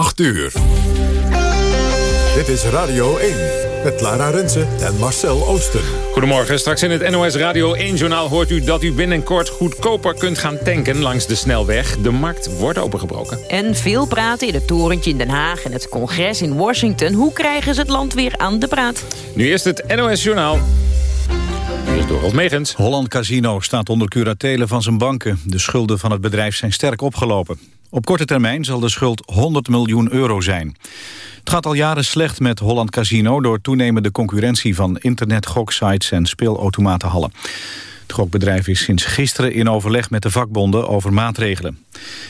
8 uur. Dit is Radio 1 met Lara Rensen en Marcel Oosten. Goedemorgen, straks in het NOS Radio 1-journaal hoort u dat u binnenkort goedkoper kunt gaan tanken langs de snelweg. De markt wordt opengebroken. En veel praten in het torentje in Den Haag en het congres in Washington. Hoe krijgen ze het land weer aan de praat? Nu eerst het NOS-journaal. Megens. Holland Casino staat onder curatelen van zijn banken. De schulden van het bedrijf zijn sterk opgelopen. Op korte termijn zal de schuld 100 miljoen euro zijn. Het gaat al jaren slecht met Holland Casino... door toenemende concurrentie van internet, goksites en speelautomatenhallen. Het gokbedrijf is sinds gisteren in overleg met de vakbonden over maatregelen.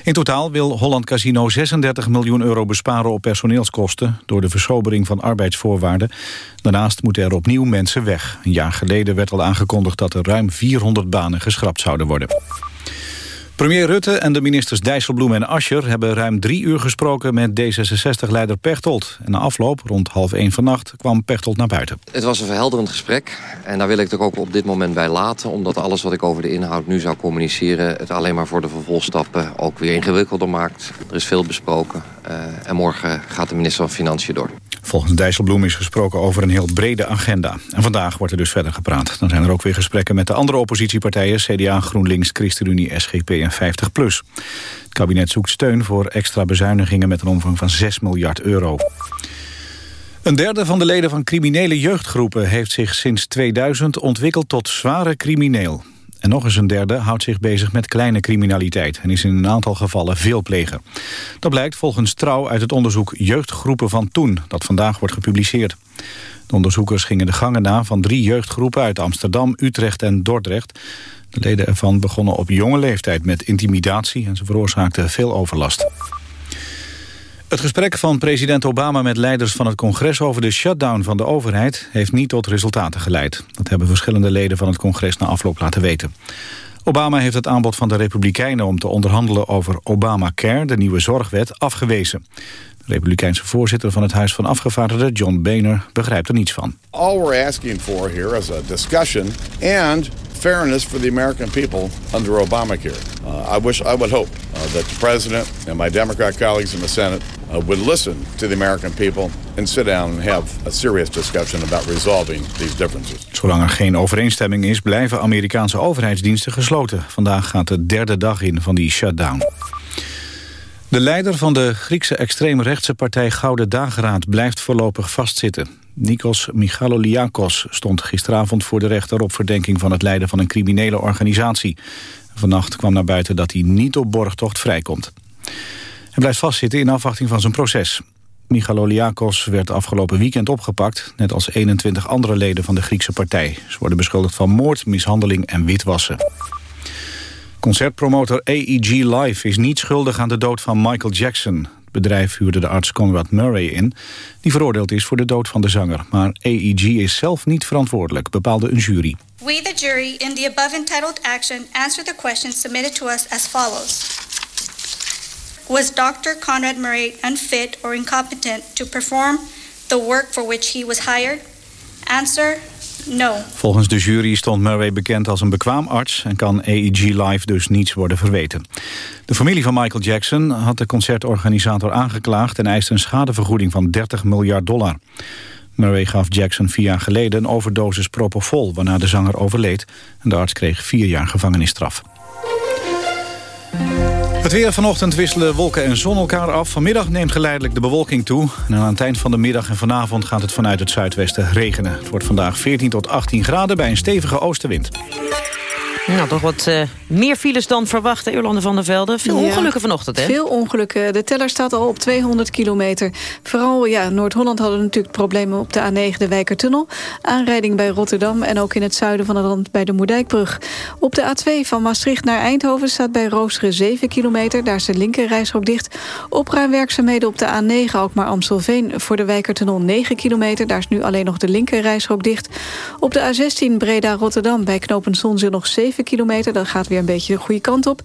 In totaal wil Holland Casino 36 miljoen euro besparen op personeelskosten... door de versobering van arbeidsvoorwaarden. Daarnaast moeten er opnieuw mensen weg. Een jaar geleden werd al aangekondigd dat er ruim 400 banen geschrapt zouden worden. Premier Rutte en de ministers Dijsselbloem en Ascher... hebben ruim drie uur gesproken met D66-leider Pechtold. En na afloop, rond half één vannacht, kwam Pechtold naar buiten. Het was een verhelderend gesprek. En daar wil ik het ook op dit moment bij laten. Omdat alles wat ik over de inhoud nu zou communiceren... het alleen maar voor de vervolgstappen ook weer ingewikkelder maakt. Er is veel besproken. Uh, en morgen gaat de minister van Financiën door. Volgens Dijsselbloem is gesproken over een heel brede agenda. En vandaag wordt er dus verder gepraat. Dan zijn er ook weer gesprekken met de andere oppositiepartijen... CDA, GroenLinks, ChristenUnie, SGP en 50PLUS. Het kabinet zoekt steun voor extra bezuinigingen... met een omvang van 6 miljard euro. Een derde van de leden van criminele jeugdgroepen... heeft zich sinds 2000 ontwikkeld tot zware crimineel. En nog eens een derde houdt zich bezig met kleine criminaliteit... en is in een aantal gevallen veelpleger. Dat blijkt volgens Trouw uit het onderzoek Jeugdgroepen van Toen... dat vandaag wordt gepubliceerd. De onderzoekers gingen de gangen na van drie jeugdgroepen... uit Amsterdam, Utrecht en Dordrecht. De leden ervan begonnen op jonge leeftijd met intimidatie... en ze veroorzaakten veel overlast. Het gesprek van president Obama met leiders van het congres over de shutdown van de overheid heeft niet tot resultaten geleid. Dat hebben verschillende leden van het congres na afloop laten weten. Obama heeft het aanbod van de Republikeinen om te onderhandelen over Obamacare, de nieuwe zorgwet, afgewezen. De Republikeinse voorzitter van het Huis van Afgevaardigden, John Boehner, begrijpt er niets van. All we're asking for here is a discussion and fairness for the American people under Obamacare. Uh, I wish, I would hope uh, that the president and my Democrat colleagues in the Senate uh, would listen to the American people and sit down and have a serious discussion about resolving these differences. Zolang er geen overeenstemming is, blijven Amerikaanse overheidsdiensten gesloten. Vandaag gaat de derde dag in van die shutdown. De leider van de Griekse extreemrechtse partij Gouden Dageraad blijft voorlopig vastzitten. Nikos Michaloliakos stond gisteravond voor de rechter op verdenking van het leiden van een criminele organisatie. Vannacht kwam naar buiten dat hij niet op borgtocht vrijkomt. Hij blijft vastzitten in afwachting van zijn proces. Michaloliakos werd afgelopen weekend opgepakt... net als 21 andere leden van de Griekse partij. Ze worden beschuldigd van moord, mishandeling en witwassen. Concertpromotor AEG Live is niet schuldig aan de dood van Michael Jackson. Het bedrijf huurde de arts Conrad Murray in... die veroordeeld is voor de dood van de zanger. Maar AEG is zelf niet verantwoordelijk, bepaalde een jury. We, the jury, in the above entitled action... answer the questions submitted to us as follows. Was Dr. Conrad Murray unfit or incompetent to perform the work for which he was hired? Answer, Volgens de jury stond Murray bekend als een bekwaam arts... en kan AEG Live dus niets worden verweten. De familie van Michael Jackson had de concertorganisator aangeklaagd... en eiste een schadevergoeding van 30 miljard dollar. Murray gaf Jackson vier jaar geleden een overdosis propofol... waarna de zanger overleed en de arts kreeg vier jaar gevangenisstraf. Het weer vanochtend wisselen wolken en zon elkaar af. Vanmiddag neemt geleidelijk de bewolking toe. En aan het eind van de middag en vanavond gaat het vanuit het zuidwesten regenen. Het wordt vandaag 14 tot 18 graden bij een stevige oostenwind. Nou, toch wat uh, meer files dan verwacht, Jolande van der Velde. Veel Ja. ongelukken vanochtend, hè? Veel ongelukken. De teller staat al op 200 kilometer. Vooral ja, Noord-Holland hadden natuurlijk problemen op de A9, de Wijkertunnel. Aanrijding bij Rotterdam en ook in het zuiden van het land bij de Moerdijkbrug. Op de A2 van Maastricht naar Eindhoven staat bij Roosteren 7 kilometer. Daar is de linkerrijstrook dicht. Opruimwerkzaamheden op de A9 Alkmaar-Amstelveen voor de Wijkertunnel 9 kilometer. Daar is nu alleen nog de linkerrijstrook dicht. Op de A16 Breda-Rotterdam bij knooppunt Zonzeel nog 7 7 kilometer. Dat gaat weer een beetje de goede kant op.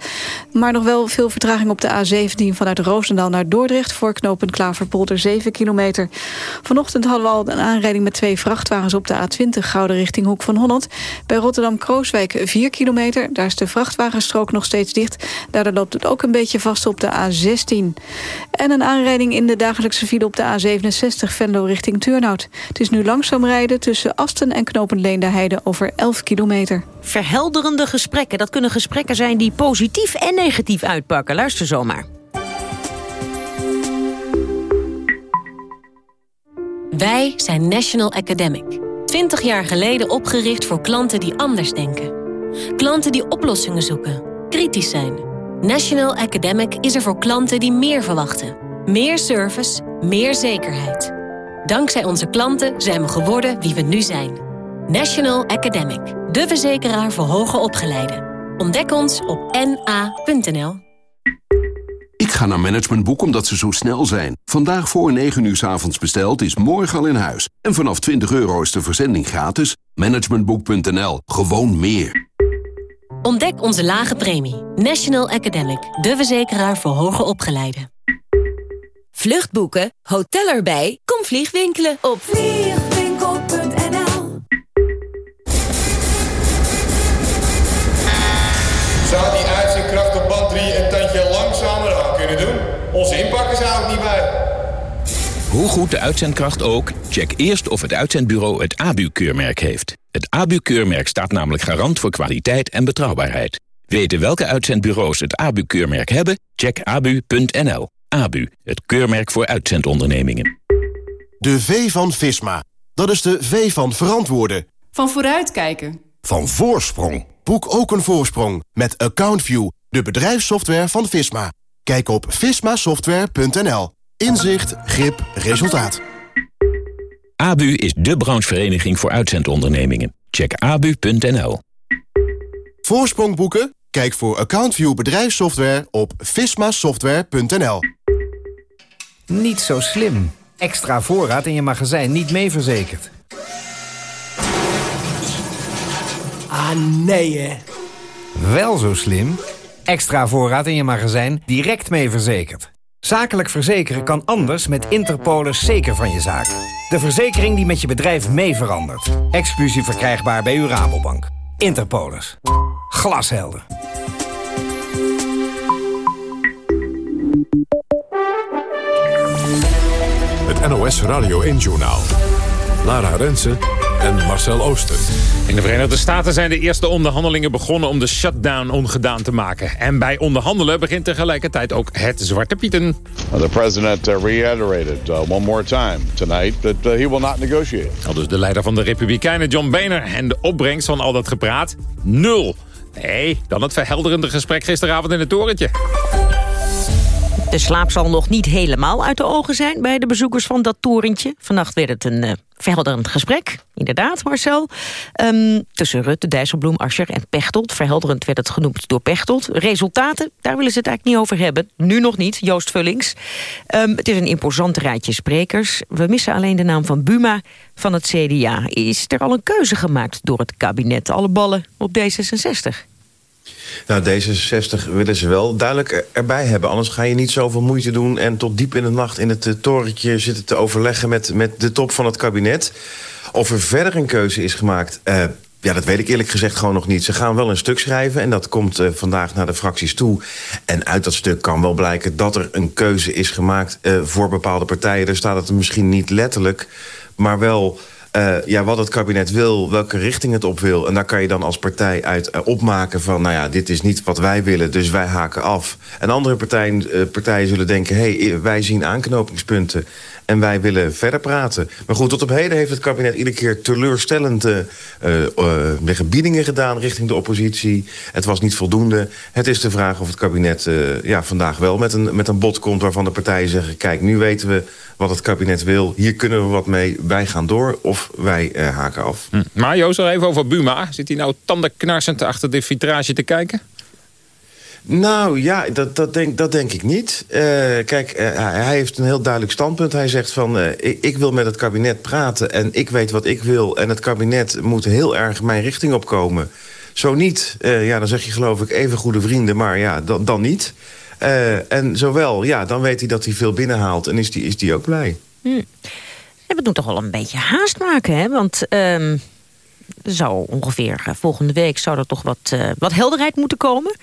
Maar nog wel veel vertraging op de A17 vanuit Roosendaal naar Dordrecht... voor knooppunt Klaverpolder 7 kilometer. Vanochtend hadden we al een aanrijding met twee vrachtwagens op de A20... Gouden richting Hoek van Holland. Bij Rotterdam-Krooswijk 4 kilometer. Daar is de vrachtwagenstrook nog steeds dicht. Daardoor loopt het ook een beetje vast op de A16. En een aanrijding in de dagelijkse file op de A67 Venlo richting Turnhout. Het is nu langzaam rijden tussen Asten en knooppunt Leenderheide over 11 kilometer. Verhelderende gesprekken, dat kunnen gesprekken zijn die positief en negatief uitpakken. Luister zomaar. Wij zijn National Academic. 20 jaar geleden opgericht voor klanten die anders denken. Klanten die oplossingen zoeken, kritisch zijn. National Academic is er voor klanten die meer verwachten. Meer service, meer zekerheid. Dankzij onze klanten zijn we geworden wie we nu zijn. National Academic, de verzekeraar voor hoger opgeleiden. Ontdek ons op na.nl. Ik ga naar Managementboek omdat ze zo snel zijn. Vandaag voor 9 uur s avonds besteld is morgen al in huis. En vanaf 20 euro is de verzending gratis. Managementboek.nl. Gewoon meer. Ontdek onze lage premie. National Academic, de verzekeraar voor hoger opgeleiden. Vluchtboeken, hotel erbij, kom vliegwinkelen op vliegwinkel.nl Onze ook niet bij. Hoe goed de uitzendkracht ook, check eerst of het uitzendbureau het ABU-keurmerk heeft. Het ABU-keurmerk staat namelijk garant voor kwaliteit en betrouwbaarheid. Weten welke uitzendbureaus het ABU-keurmerk hebben? Check abu.nl. ABU, het keurmerk voor uitzendondernemingen. De V van Visma. Dat is de V van verantwoorden. Van vooruitkijken. Van voorsprong. Boek ook een voorsprong met AccountView, de bedrijfssoftware van Visma. Kijk op vismasoftware.nl. Inzicht, grip, resultaat. ABU is de branchevereniging voor uitzendondernemingen. Check abu.nl. Voorsprong boeken? Kijk voor AccountView bedrijfssoftware op vismasoftware.nl. Niet zo slim. Extra voorraad in je magazijn niet mee verzekerd. Ah, nee hè. Wel zo slim. Extra voorraad in je magazijn direct mee verzekerd. Zakelijk verzekeren kan anders met Interpolis zeker van je zaak. De verzekering die met je bedrijf mee verandert. Exclusief verkrijgbaar bij uw Rabobank. Interpolis. Glashelder. Het NOS Radio 1-journaal. Lara Rensen en Marcel Ooster. In de Verenigde Staten zijn de eerste onderhandelingen begonnen om de shutdown ongedaan te maken. En bij onderhandelen begint tegelijkertijd ook het Zwarte Pieten. The president uh, reiterated uh, one more time tonight that uh, he will not negotiate. Al dus de leider van de Republikeinen, John Boehner. En de opbrengst van al dat gepraat? Nul. Nee, dan het verhelderende gesprek gisteravond in het torentje. De slaap zal nog niet helemaal uit de ogen zijn bij de bezoekers van dat torentje. Vannacht werd het een uh, verhelderend gesprek, inderdaad Marcel. Um, tussen Rutte, Dijsselbloem, Ascher en Pechtold. Verhelderend werd het genoemd door Pechtold. Resultaten, daar willen ze het eigenlijk niet over hebben. Nu nog niet, Joost Vullings. Um, het is een imposant rijtje sprekers. We missen alleen de naam van Buma van het CDA. Is er al een keuze gemaakt door het kabinet? Alle ballen op D66? Nou, D66 willen ze wel duidelijk erbij hebben. Anders ga je niet zoveel moeite doen... en tot diep in de nacht in het torentje zitten te overleggen... met, met de top van het kabinet. Of er verder een keuze is gemaakt... Uh, ja, dat weet ik eerlijk gezegd gewoon nog niet. Ze gaan wel een stuk schrijven en dat komt uh, vandaag naar de fracties toe. En uit dat stuk kan wel blijken dat er een keuze is gemaakt... Voor bepaalde partijen. Er staat het misschien niet letterlijk, maar wel... Uh, ja, wat het kabinet wil, welke richting het op wil. En daar kan je dan als partij uit uh, opmaken van... nou ja, dit is niet wat wij willen, dus wij haken af. En andere partijen, uh, partijen zullen denken... hé, hey, wij zien aanknopingspunten en wij willen verder praten. Maar goed, tot op heden heeft het kabinet iedere keer teleurstellende gebiedingen gedaan... richting de oppositie. Het was niet voldoende. Het is de vraag of het kabinet ja, vandaag wel met een, met een bod komt... waarvan de partijen zeggen, kijk, nu weten we wat het kabinet wil. Hier kunnen we wat mee. Wij gaan door of wij uh, haken af. Hm. Maar Joost, even over Buma. Zit hij nou tandenknarsend achter de vitrage te kijken? Nou ja, dat, dat, denk, dat denk ik niet. Uh, kijk, uh, hij heeft een heel duidelijk standpunt. Hij zegt van, uh, ik, wil met het kabinet praten en ik weet wat ik wil... en het kabinet moet heel erg mijn richting opkomen Zo niet, eh, ja, dan zeg je geloof ik even goede vrienden, maar ja, dan, dan niet. En zowel, ja, dan weet hij dat hij veel binnenhaalt en is die, is die ook blij. Hm. we doen toch wel een beetje haast maken, hè? Want um, zou ongeveer uh, volgende week zou er toch wat, uh, wat helderheid moeten komen.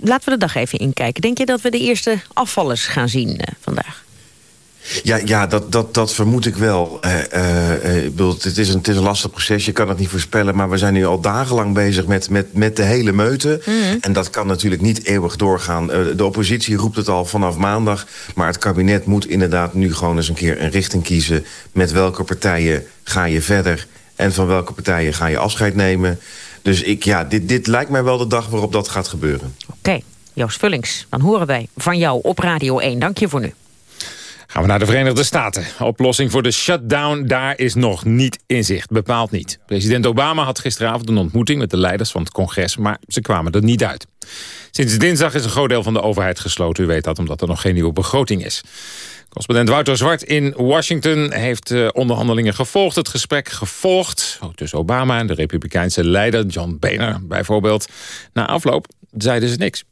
Laten we de dag even inkijken. Denk je dat we de eerste afvallers gaan zien vandaag? Ja, ja dat, dat, dat vermoed ik wel. Uh, ik bedoel, het, is een, het is een lastig proces, je kan het niet voorspellen... maar we zijn nu al dagenlang bezig met, met, met de hele meute. Mm. En dat kan natuurlijk niet eeuwig doorgaan. De oppositie roept het al vanaf maandag... maar het kabinet moet inderdaad nu gewoon eens een keer een richting kiezen... met welke partijen ga je verder en van welke partijen ga je afscheid nemen. Dus ik, ja, dit, dit lijkt mij wel de dag waarop dat gaat gebeuren. Oké, okay. Joost Vullings, dan horen wij van jou op Radio 1. Dank je voor nu. Gaan we naar de Verenigde Staten. Oplossing voor de shutdown, daar is nog niet in zicht. Bepaald niet. President Obama had gisteravond een ontmoeting met de leiders van het congres... maar ze kwamen er niet uit. Sinds dinsdag is een groot deel van de overheid gesloten. U weet dat, omdat er nog geen nieuwe begroting is. Correspondent Wouter Zwart in Washington heeft eh, onderhandelingen gevolgd. Het gesprek gevolgd, tussen Obama en de republikeinse leider John Boehner bijvoorbeeld. Na afloop zeiden ze niks.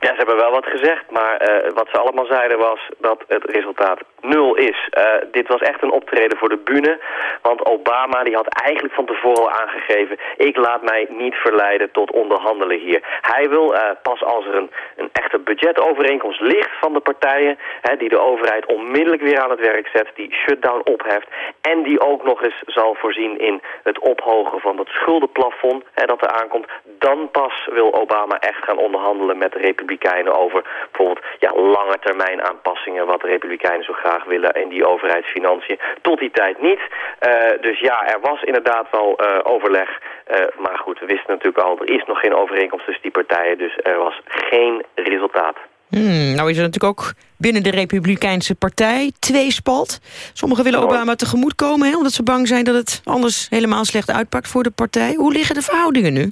Ja, ze hebben wel wat gezegd, maar uh, wat ze allemaal zeiden was dat het resultaat nul is. Uh, dit was echt een optreden voor de bühne, want Obama die had eigenlijk van tevoren al aangegeven... ik laat mij niet verleiden tot onderhandelen hier. Hij wil uh, pas als er een, een echte budgetovereenkomst ligt van de partijen... Hè, die de overheid onmiddellijk weer aan het werk zet, die shutdown opheft... en die ook nog eens zal voorzien in het ophogen van dat schuldenplafond hè, dat er aankomt... dan pas wil Obama echt gaan onderhandelen met de Republikeinen Republikeinen over bijvoorbeeld ja, lange termijn aanpassingen... wat de Republikeinen zo graag willen in die overheidsfinanciën. Tot die tijd niet. Uh, dus ja, er was inderdaad wel uh, overleg. Uh, maar goed, we wisten natuurlijk al, er is nog geen overeenkomst tussen die partijen. Dus er was geen resultaat. Hmm, nou is er natuurlijk ook binnen de Republikeinse partij tweespalt. Sommigen willen Obama tegemoet komen, hè, omdat ze bang zijn dat het anders helemaal slecht uitpakt voor de partij. Hoe liggen de verhoudingen nu?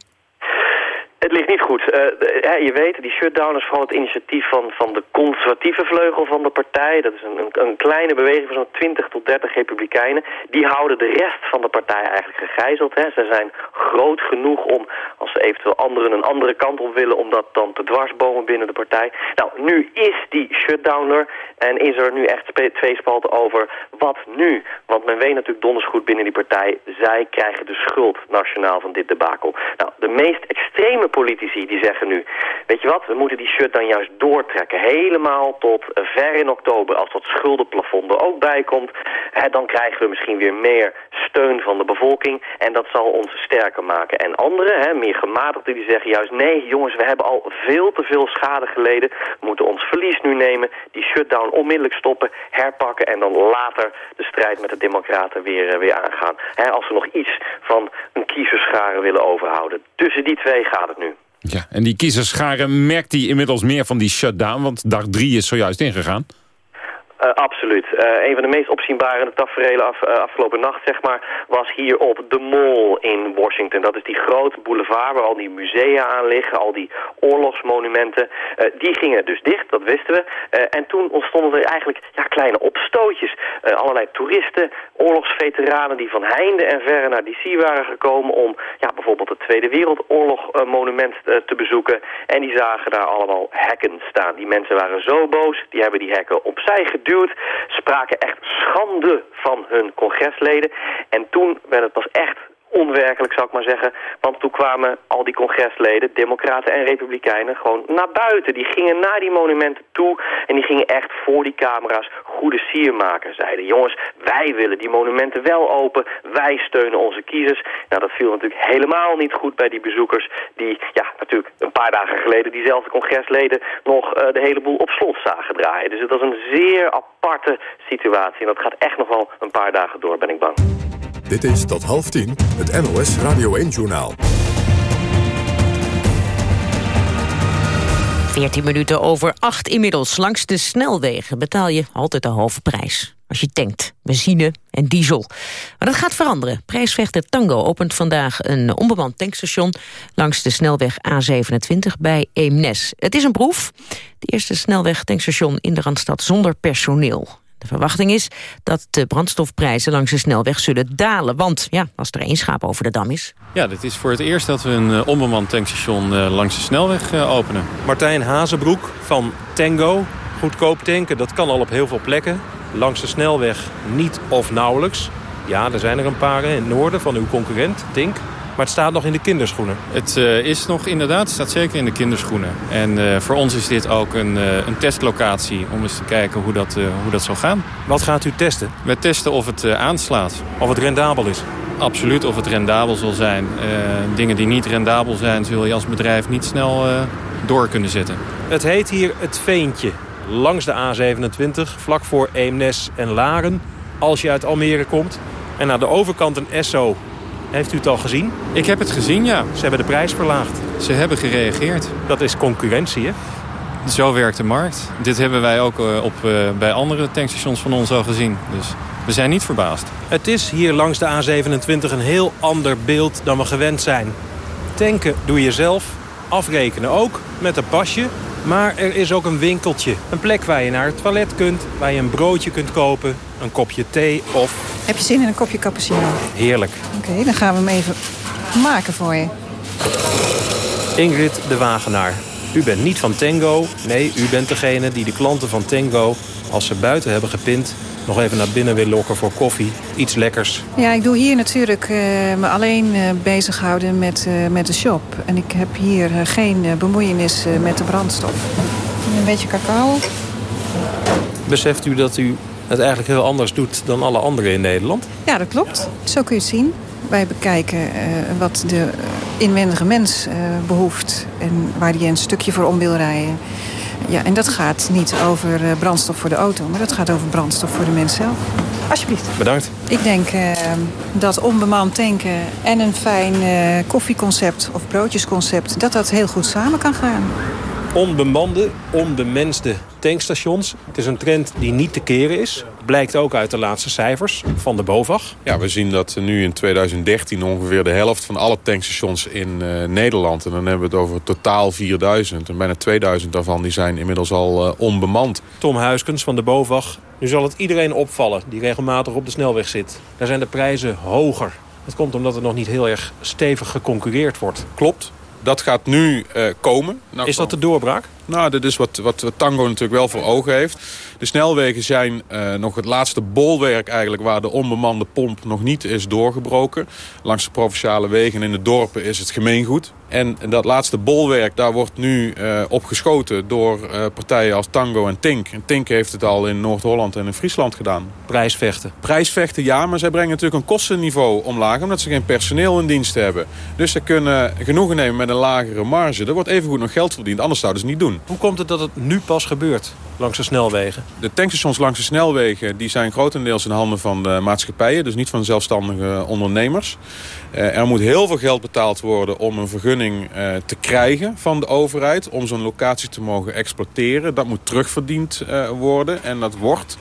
Het ligt niet goed. Uh, je weet, die shutdown is vooral het initiatief van, van de conservatieve vleugel van de partij. Dat is een, een, kleine beweging van zo'n 20 tot 30 republikeinen. Die houden de rest van de partij eigenlijk gegijzeld. Hè. Ze zijn groot genoeg om, als ze eventueel anderen een andere kant op willen... om dat dan te dwarsbomen binnen de partij. Nou, nu is die shutdown er en is er nu echt twee spalten over wat nu. Want men weet natuurlijk donders goed binnen die partij... zij krijgen de schuld nationaal van dit debakel. Nou, de meest extreme politici die zeggen nu... weet je wat, we moeten die shut dan juist doortrekken. Helemaal tot ver in oktober, als dat schuldenplafond er ook bij komt. Hè, dan krijgen we misschien weer meer steun van de bevolking. En dat zal ons sterker maken. En anderen, hè, meer gematigden, die zeggen juist... nee jongens, we hebben al veel te veel schade geleden. We moeten ons verlies nu nemen. Die shutdown onmiddellijk stoppen, herpakken... en dan later de strijd met de democraten weer, uh, weer aangaan. Hè, als we nog iets van een kiezerscharen willen overhouden. Tussen die twee gaat het. Ja, en die kiezerscharen merkt hij inmiddels meer van die shutdown... want dag drie is zojuist ingegaan. Uh, absoluut. Uh, een van de meest opzienbare tafereelen af, uh, afgelopen nacht, zeg maar, was hier op de Mall in Washington. Dat is die grote boulevard waar al die musea aan liggen, al die oorlogsmonumenten. die gingen dus dicht, dat wisten we. en toen ontstonden er eigenlijk ja, kleine opstootjes. allerlei toeristen, oorlogsveteranen die van heinde en verre naar DC waren gekomen om ja, bijvoorbeeld het Tweede Wereldoorlog monument te bezoeken. En die zagen daar allemaal hekken staan. Die mensen waren zo boos, die hebben die hekken opzij geduwd Spraken echt schande van hun congresleden. En toen werd het pas echt onwerkelijk, zou ik maar zeggen. Want toen kwamen al die congresleden, democraten en republikeinen, gewoon naar buiten. Die gingen naar die monumenten toe en die gingen echt voor die camera's goede sier maken. Zeiden, jongens, wij willen die monumenten wel open, wij steunen onze kiezers. Nou, dat viel natuurlijk helemaal niet goed bij die bezoekers die, ja, natuurlijk een paar dagen geleden diezelfde congresleden nog uh, de hele boel op slot zagen draaien. Dus het was een zeer aparte situatie en dat gaat echt nog wel een paar dagen door, ben ik bang. Dit is tot half tien het NOS Radio 1-journaal. 14 minuten over 8 inmiddels. Langs de snelwegen betaal je altijd de halve prijs. Als je tankt, benzine en diesel. Maar dat gaat veranderen. Prijsvechter Tango opent vandaag een onbemand tankstation... langs de snelweg A27 bij Eemnes. Het is een proef. Het eerste snelweg tankstation in de Randstad zonder personeel. De verwachting is dat de brandstofprijzen langs de snelweg zullen dalen. Want ja, als er één schaap over de dam is... Ja, dit is voor het eerst dat we een uh, onbemand tankstation uh, langs de snelweg uh, openen. Martijn Hazenbroek van Tango. Goedkoop tanken, dat kan al op heel veel plekken. Langs de snelweg niet of nauwelijks. Ja, er zijn er een paar in het noorden van uw concurrent, Tink. Maar het staat nog in de kinderschoenen. Het uh, is nog inderdaad, het staat zeker in de kinderschoenen. En uh, voor ons is dit ook een, uh, een testlocatie om eens te kijken hoe dat, hoe dat zal gaan. Wat gaat u testen? We testen of het aanslaat. Of het rendabel is? Absoluut, of het rendabel zal zijn. dingen die niet rendabel zijn, zul je als bedrijf niet snel door kunnen zetten. Het heet hier het Veentje. Langs de A27, vlak voor Eemnes en Laren. Als je uit Almere komt. En aan de overkant een Esso heeft u het al gezien? Ik heb het gezien, ja. Ze hebben de prijs verlaagd. Ze hebben gereageerd. Dat is concurrentie, hè? Zo werkt de markt. Dit hebben wij ook op, uh, bij andere tankstations van ons al gezien. Dus we zijn niet verbaasd. Het is hier langs de A27 een heel ander beeld dan we gewend zijn. Tanken doe je zelf, afrekenen ook, met een pasje. Maar er is ook een winkeltje. Een plek waar je naar het toilet kunt, waar je een broodje kunt kopen, een kopje thee of... Heb je zin in een kopje cappuccino? Heerlijk. Oké, okay, dan gaan we hem even maken voor je. Ingrid de Wagenaar. U bent niet van Tango. Nee, u bent degene die de klanten van Tango, als ze buiten hebben gepind... nog even naar binnen wil lokken voor koffie. Iets lekkers. Ja, ik doe hier natuurlijk uh, me alleen uh, bezighouden met, uh, met de shop. En ik heb hier geen bemoeienis met de brandstof. Een beetje cacao. Beseft u dat u het eigenlijk heel anders doet dan alle anderen in Nederland? Ja, dat klopt. Zo kun je het zien. Wij bekijken wat de inwendige mens behoeft en waar die een stukje voor om wil rijden. Ja, en dat gaat niet over uh, brandstof voor de auto, maar dat gaat over brandstof voor de mens zelf. Alsjeblieft. Bedankt. Ik denk dat onbemand tanken en een fijn koffieconcept of broodjesconcept... dat dat heel goed samen kan gaan. Onbemande, onbemenste tankstations. Het is een trend die niet te keren is. Blijkt ook uit de laatste cijfers van de BOVAG. Ja, we zien dat nu in 2013 ongeveer de helft van alle tankstations in uh, Nederland... en dan hebben we het over totaal 4000. En bijna 2000 daarvan die zijn inmiddels al uh, onbemand. Tom Huiskens van de BOVAG. Nu zal het iedereen opvallen die regelmatig op de snelweg zit. Daar zijn de prijzen hoger. Dat komt omdat er nog niet heel erg stevig geconcurreerd wordt. Klopt. Dat gaat nu uh, komen. Nou, is dat de doorbraak? Nou, dat is wat, wat Tango natuurlijk wel voor ogen heeft. De snelwegen zijn uh, nog het laatste bolwerk eigenlijk... waar de onbemande pomp nog niet is doorgebroken. Langs de provinciale wegen in de dorpen is het gemeengoed. En dat laatste bolwerk, daar wordt nu uh, op geschoten... door uh, partijen als Tango en Tink. En Tink heeft het al in Noord-Holland en in Friesland gedaan. Prijsvechten? Prijsvechten, ja, maar zij brengen natuurlijk een kostenniveau omlaag... omdat ze geen personeel in dienst hebben. Dus ze kunnen genoegen nemen met een lagere marge. Er wordt evengoed nog geld verdiend, anders zouden ze het niet doen. Hoe komt het dat het nu pas gebeurt langs de snelwegen? De tankstations langs de snelwegen die zijn grotendeels in handen van de maatschappijen. Dus niet van zelfstandige ondernemers. Uh, er moet heel veel geld betaald worden om een vergunning uh, te krijgen van de overheid. Om zo'n locatie te mogen exploiteren. Dat moet terugverdiend uh, worden. En dat wordt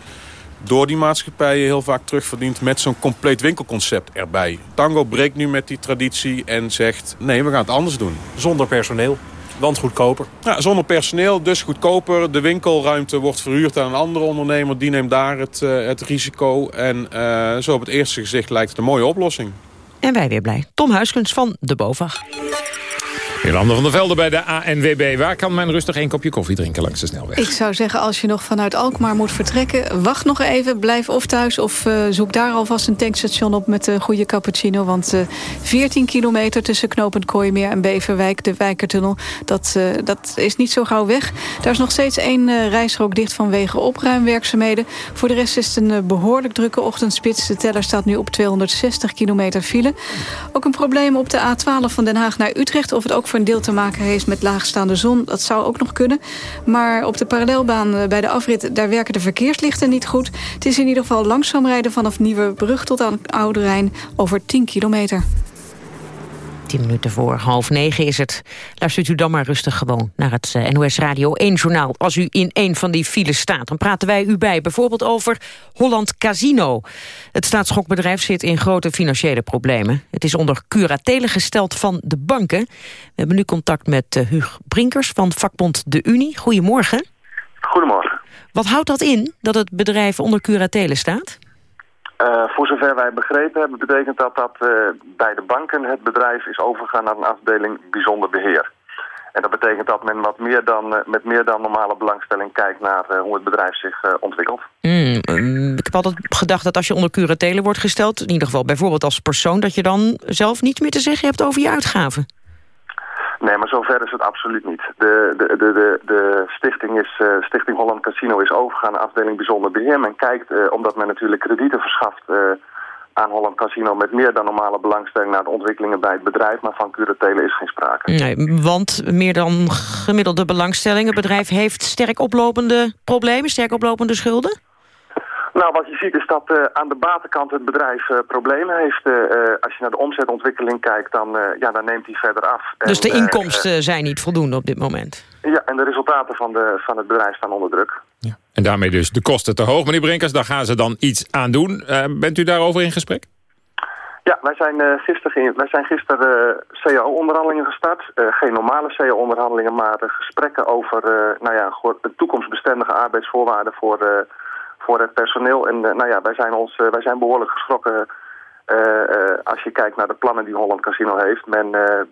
door die maatschappijen heel vaak terugverdiend met zo'n compleet winkelconcept erbij. Tango breekt nu met die traditie en zegt nee, we gaan het anders doen. Zonder personeel? Want goedkoper. Ja, zonder personeel, dus goedkoper. De winkelruimte wordt verhuurd aan een andere ondernemer. Die neemt daar het, het risico. En uh, zo op het eerste gezicht lijkt het een mooie oplossing. En wij weer blij. Tom Huiskens van De BOVAG. Jolande van der Velde bij de ANWB. Waar kan men rustig een kopje koffie drinken langs de snelweg? Ik zou zeggen, als je nog vanuit Alkmaar moet vertrekken... wacht nog even, blijf of thuis of uh, zoek daar alvast een tankstation op... met een goede cappuccino, want uh, 14 kilometer tussen knooppunt Kooimeer en Beverwijk... de Wijkertunnel, dat, dat is niet zo gauw weg. Daar is nog steeds één rijstrook dicht vanwege opruimwerkzaamheden. Voor de rest is het een behoorlijk drukke ochtendspits. De teller staat nu op 260 kilometer file. Ook een probleem op de A12 van Den Haag naar Utrecht... of het ook voor een deel te maken heeft met laagstaande zon. Dat zou ook nog kunnen. Maar op de parallelbaan bij de afrit, daar werken de verkeerslichten niet goed. Het is in ieder geval langzaam rijden vanaf Nieuwe Brug tot aan Oude Rijn over 10 kilometer. 10 minuten voor half negen is het. Luistert u dan maar rustig gewoon naar het NOS Radio 1-journaal. Als u in een van die files staat, dan praten wij u bij. Bijvoorbeeld over Holland Casino. Het staatsschokbedrijf zit in grote financiële problemen. Het is onder curatele gesteld van de banken. We hebben nu contact met uh, Huug Brinkers van vakbond De Unie. Goedemorgen. Goedemorgen. Wat houdt dat in, dat het bedrijf onder curatele staat? Uh, voor zover wij begrepen hebben, betekent dat dat uh, bij de banken het bedrijf is overgegaan naar een afdeling bijzonder beheer. En dat betekent dat men wat meer dan, uh, met meer dan normale belangstelling kijkt naar hoe het bedrijf zich ontwikkelt. Mm, ik heb altijd gedacht dat als je onder curatele wordt gesteld, in ieder geval bijvoorbeeld als persoon, dat je dan zelf niets meer te zeggen hebt over je uitgaven. Nee, maar zover is het absoluut niet. De, de, de, de, de stichting, is, uh, stichting Holland Casino is overgegaan naar afdeling bijzonder beheer. Men kijkt, uh, omdat men natuurlijk kredieten verschaft uh, aan Holland Casino... met meer dan normale belangstelling naar de ontwikkelingen bij het bedrijf. Maar van curatelen is geen sprake. Nee, want meer dan gemiddelde belangstelling. Het bedrijf heeft sterk oplopende problemen, sterk oplopende schulden? Nou, wat je ziet is dat uh, aan de batenkant het bedrijf uh, problemen heeft. Uh, als je naar de omzetontwikkeling kijkt, dan, ja, dan neemt hij verder af. Dus en, de inkomsten zijn niet voldoende op dit moment? Ja, en de resultaten van, de, van het bedrijf staan onder druk. Ja. En daarmee dus de kosten te hoog. Meneer Brinkers, daar gaan ze dan iets aan doen. bent u daarover in gesprek? Ja, wij zijn gisteren, wij zijn gisteren CAO-onderhandelingen gestart. geen normale CAO-onderhandelingen, maar gesprekken over nou ja, toekomstbestendige arbeidsvoorwaarden voor voor het personeel. En uh, nou ja, wij zijn, ons, uh, wij zijn behoorlijk geschrokken uh, als je kijkt naar de plannen die Holland Casino heeft. Men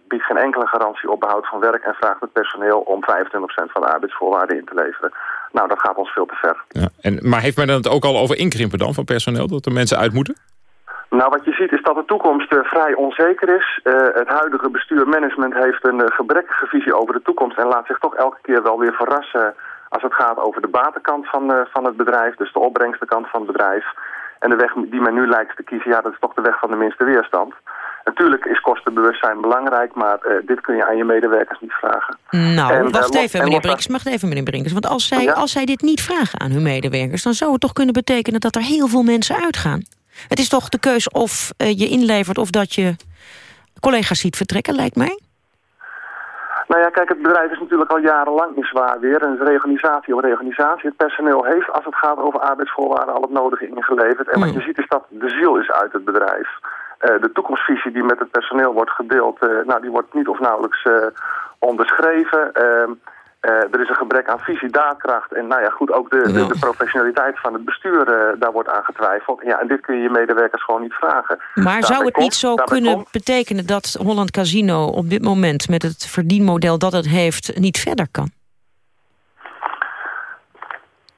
biedt geen enkele garantie op behoud van werk en vraagt het personeel om 25% van de arbeidsvoorwaarden in te leveren. Nou, dat gaat ons veel te ver. Ja, en, maar heeft men het ook al over inkrimpen dan van personeel, dat er mensen uit moeten? Nou, wat je ziet is dat de toekomst uh, vrij onzeker is. Uh, het huidige bestuur-management heeft een uh, gebrekkige visie over de toekomst... en laat zich toch elke keer wel weer verrassen als het gaat over de batenkant van, uh, van het bedrijf, dus de opbrengstenkant van het bedrijf. En de weg die men nu lijkt te kiezen, ja, dat is toch de weg van de minste weerstand. Natuurlijk is kostenbewustzijn belangrijk, maar uh, dit kun je aan je medewerkers niet vragen. Nou, en, wacht uh, even, meneer Brinkers. Wacht even, meneer Brinkers. Want als zij, ja? als zij dit niet vragen aan hun medewerkers... dan zou het toch kunnen betekenen dat er heel veel mensen uitgaan. Het is toch de keus of je inlevert of dat je collega's ziet vertrekken, lijkt mij? Nou ja, kijk, het bedrijf is natuurlijk al jarenlang in zwaar weer. En het is reorganisatie op reorganisatie. Het personeel heeft, als het gaat over arbeidsvoorwaarden, al het nodige ingeleverd. En wat je ziet is dat de ziel is uit het bedrijf. Uh, de toekomstvisie die met het personeel wordt gedeeld, uh, nou, die wordt niet of nauwelijks uh, onderschreven. Uh, er is een gebrek aan visie, daadkracht en nou ja, goed, ook de, de, de professionaliteit van het bestuur, uh, daar wordt aan getwijfeld. Ja, en dit kun je je medewerkers gewoon niet vragen. Maar daarbij zou het komt, niet zo kunnen komt... betekenen dat Holland Casino op dit moment met het verdienmodel dat het heeft niet verder kan?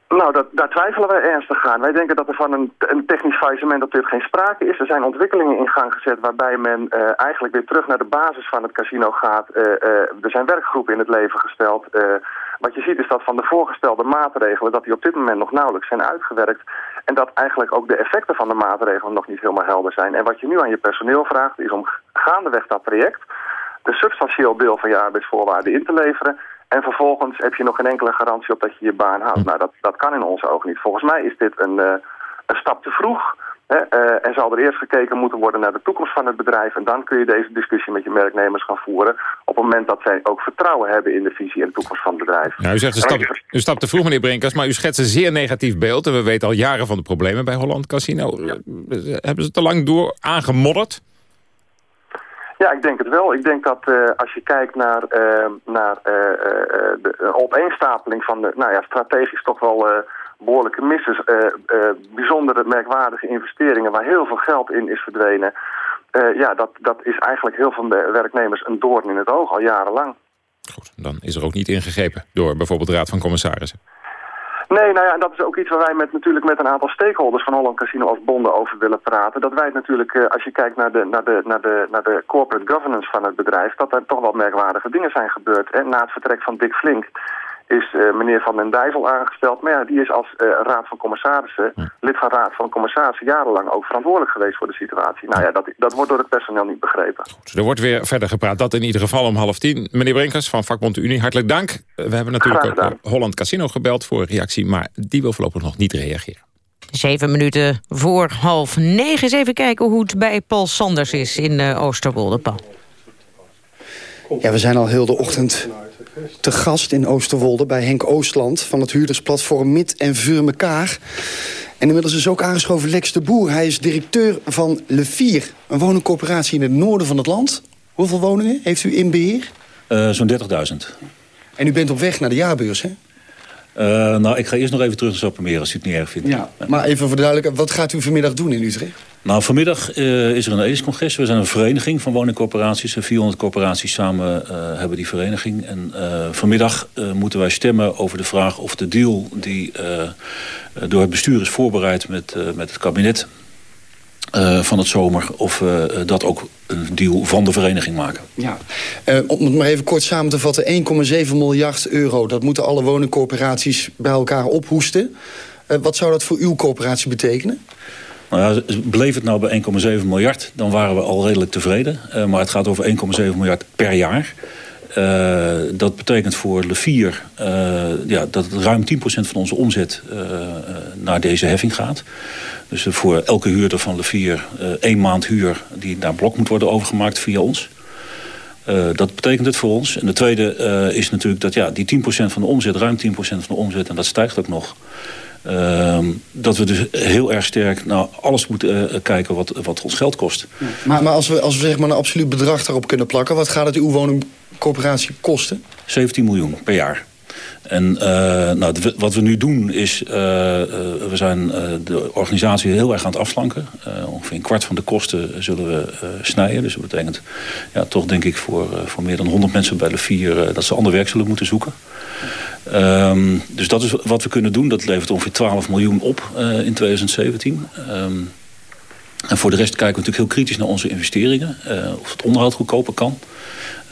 Nou, dat, daar twijfelen wij ernstig aan. Wij denken dat er van een, technisch faillissement op dit geen sprake is. Er zijn ontwikkelingen in gang gezet waarbij men uh, eigenlijk weer terug naar de basis van het casino gaat. Uh, uh, er zijn werkgroepen in het leven gesteld. wat je ziet is dat van de voorgestelde maatregelen, dat die op dit moment nog nauwelijks zijn uitgewerkt. En dat eigenlijk ook de effecten van de maatregelen nog niet helemaal helder zijn. En wat je nu aan je personeel vraagt is om gaandeweg dat traject een substantieel deel van je arbeidsvoorwaarden in te leveren en vervolgens heb je nog geen enkele garantie op dat je je baan houdt. Nou, dat, dat kan in onze ogen niet. Volgens mij is dit een, uh, een stap te vroeg. Hè? Uh, en zal er eerst gekeken moeten worden naar de toekomst van het bedrijf. En dan kun je deze discussie met je werknemers gaan voeren. Op het moment dat zij ook vertrouwen hebben in de visie en de toekomst van het bedrijf. Nou, u zegt een stap, een stap te vroeg, meneer Brinkers. Maar u schetst een zeer negatief beeld. En we weten al jaren van de problemen bij Holland Casino. Ja. Hebben ze te lang door aangemodderd? Ja, ik denk het wel. Ik denk dat uh, als je kijkt naar, uh, naar uh, de opeenstapeling van de nou ja, strategisch toch wel behoorlijke misses, bijzondere merkwaardige investeringen waar heel veel geld in is verdwenen. ja, dat, dat is eigenlijk heel veel werknemers een doorn in het oog al jarenlang. Goed, dan is er ook niet ingegrepen door bijvoorbeeld de Raad van Commissarissen. Nee, nou ja, en dat is ook iets waar wij met, natuurlijk met een aantal stakeholders van Holland Casino als bonden over willen praten. Dat wij natuurlijk, uh, als je kijkt naar de, naar, de, naar, de, naar de corporate governance van het bedrijf, dat er toch wel merkwaardige dingen zijn gebeurd. En na het vertrek van Dick Flink is uh, meneer Van den Dijvel aangesteld. Maar ja, die is als uh, raad van commissarissen, ja. lid van raad van commissarissen, jarenlang ook verantwoordelijk geweest voor de situatie. Nou ja, dat, dat wordt door het personeel niet begrepen. Goed, er wordt weer verder gepraat. Dat in ieder geval om half tien. Meneer Brinkers van vakbond de Unie, hartelijk dank. We hebben natuurlijk ook Holland Casino gebeld voor reactie, maar die wil voorlopig nog niet reageren. Zeven minuten voor half negen. Eens even kijken hoe het bij Paul Sanders is in uh, Oosterwolde. Paul. Ja, we zijn al heel de ochtend te gast in Oosterwolde bij Henk Oostland... van het huurdersplatform Mid en Vuur mekaar. En inmiddels is ook aangeschoven Lex de Boer. Hij is directeur van Le Vier, een woningcorporatie in het noorden van het land. Hoeveel woningen heeft u in beheer? Uh, Zo'n 30.000. En u bent op weg naar de jaarbeurs, hè? nou, ik ga eerst nog even terug naar Sappermeer als u het niet erg vindt. Ja, maar even voor de duidelijkheid, wat gaat u vanmiddag doen in Utrecht? Nou, vanmiddag uh, is er een ediscongres. We zijn een vereniging van woningcorporaties. 400 corporaties samen uh, hebben die vereniging. En uh, vanmiddag moeten wij stemmen over de vraag of de deal... die door het bestuur is voorbereid met, met het kabinet van het zomer... of dat ook een deal van de vereniging maken. Ja. om het maar even kort samen te vatten. 1,7 miljard euro, dat moeten alle woningcorporaties bij elkaar ophoesten. wat zou dat voor uw corporatie betekenen? Nou ja, bleef het nou bij 1,7 miljard, dan waren we al redelijk tevreden. Uh, maar het gaat over 1,7 miljard per jaar. Uh, dat betekent voor Le Vier uh, ja, dat ruim 10% van onze omzet naar deze heffing gaat. Dus voor elke huurder van Le Vier één maand huur die naar blok moet worden overgemaakt via ons. dat betekent het voor ons. En de tweede is natuurlijk dat ja, die 10% van de omzet, ruim 10% van de omzet, en dat stijgt ook nog. Uh, dat we dus heel erg sterk naar alles moeten uh, kijken wat, wat ons geld kost. Maar, maar als we, als we zeg maar een absoluut bedrag daarop kunnen plakken... wat gaat het uw woningcorporatie kosten? 17 miljoen per jaar. En uh, nou, wat we nu doen is, uh, uh, we zijn de organisatie heel erg aan het afslanken. ongeveer een kwart van de kosten zullen we snijden. Dus dat betekent ja, toch denk ik voor, voor meer dan 100 mensen bij de vier... dat ze ander werk zullen moeten zoeken. Um, dus dat is wat we kunnen doen. Dat levert ongeveer 12 miljoen op in 2017. Um, en voor de rest kijken we natuurlijk heel kritisch naar onze investeringen. Of het onderhoud goedkoper kan.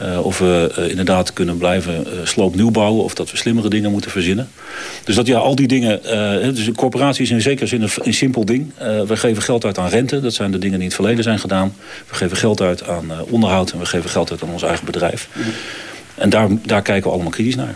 Uh, of we uh, inderdaad kunnen blijven sloopnieuw bouwen. Of dat we slimmere dingen moeten verzinnen. Dus dat ja, al die dingen... dus is in zekere zin een, simpel ding. we geven geld uit aan rente. Dat zijn de dingen die in het verleden zijn gedaan. We geven geld uit aan onderhoud. En we geven geld uit aan ons eigen bedrijf. En daar, daar kijken we allemaal kritisch naar.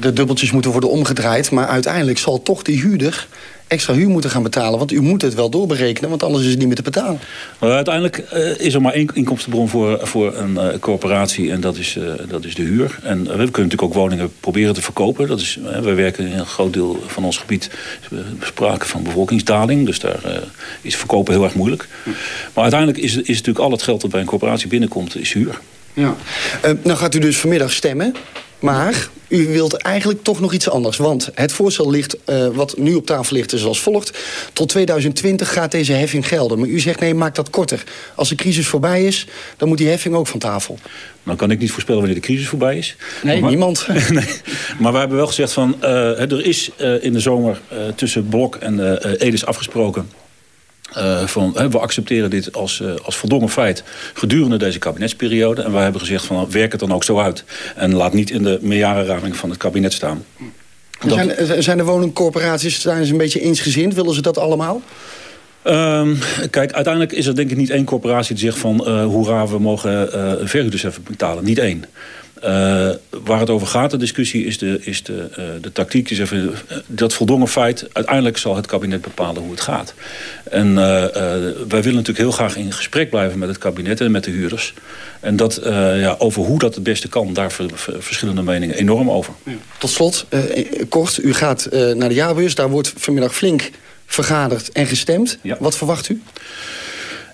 De dubbeltjes moeten worden omgedraaid, maar uiteindelijk zal toch die huurder extra huur moeten gaan betalen. Want u moet het wel doorberekenen, want anders is het niet meer te betalen. Maar uiteindelijk uh, is er maar één inkomstenbron voor, voor een uh, corporatie en dat is, uh, dat is de huur. En we kunnen natuurlijk ook woningen proberen te verkopen. Dat is, we werken in een groot deel van ons gebied sprake van bevolkingsdaling. Dus daar is verkopen heel erg moeilijk. Maar uiteindelijk is, is natuurlijk al het geld dat bij een corporatie binnenkomt, is huur. Ja. Nou gaat u dus vanmiddag stemmen. Maar u wilt eigenlijk toch nog iets anders. Want het voorstel ligt, uh, wat nu op tafel ligt is als volgt. Tot 2020 gaat deze heffing gelden. Maar u zegt nee, maak dat korter. Als de crisis voorbij is, dan moet die heffing ook van tafel. Nou kan ik niet voorspellen wanneer de crisis voorbij is. Nee, maar, niemand. nee, maar we hebben wel gezegd van... Uh, er is uh, in de zomer tussen Blok en Edis afgesproken uh, van, we accepteren dit als, uh, als voldongen feit gedurende deze kabinetsperiode. En wij hebben gezegd van werk het dan ook zo uit. En laat niet in de meerjarenraming van het kabinet staan. Dat... Zijn, zijn de woningcorporaties zijn ze een beetje eensgezind? Willen ze dat allemaal? Um, kijk, uiteindelijk is er denk ik niet één corporatie die zegt van... Uh, hoera, we mogen uh, verhuurders even betalen. Niet één. Uh, waar het over gaat, de discussie, is de, is de, uh, de tactiek. Die zegt, uh, dat voldongen feit, uiteindelijk zal het kabinet bepalen hoe het gaat. En wij willen natuurlijk heel graag in gesprek blijven met het kabinet en met de huurders. En dat, ja, over hoe dat het beste kan, daar verschillende meningen enorm over. Ja. Tot slot, kort, u gaat naar de jaarbeurs. Daar wordt vanmiddag flink vergaderd en gestemd. Ja. Wat verwacht u?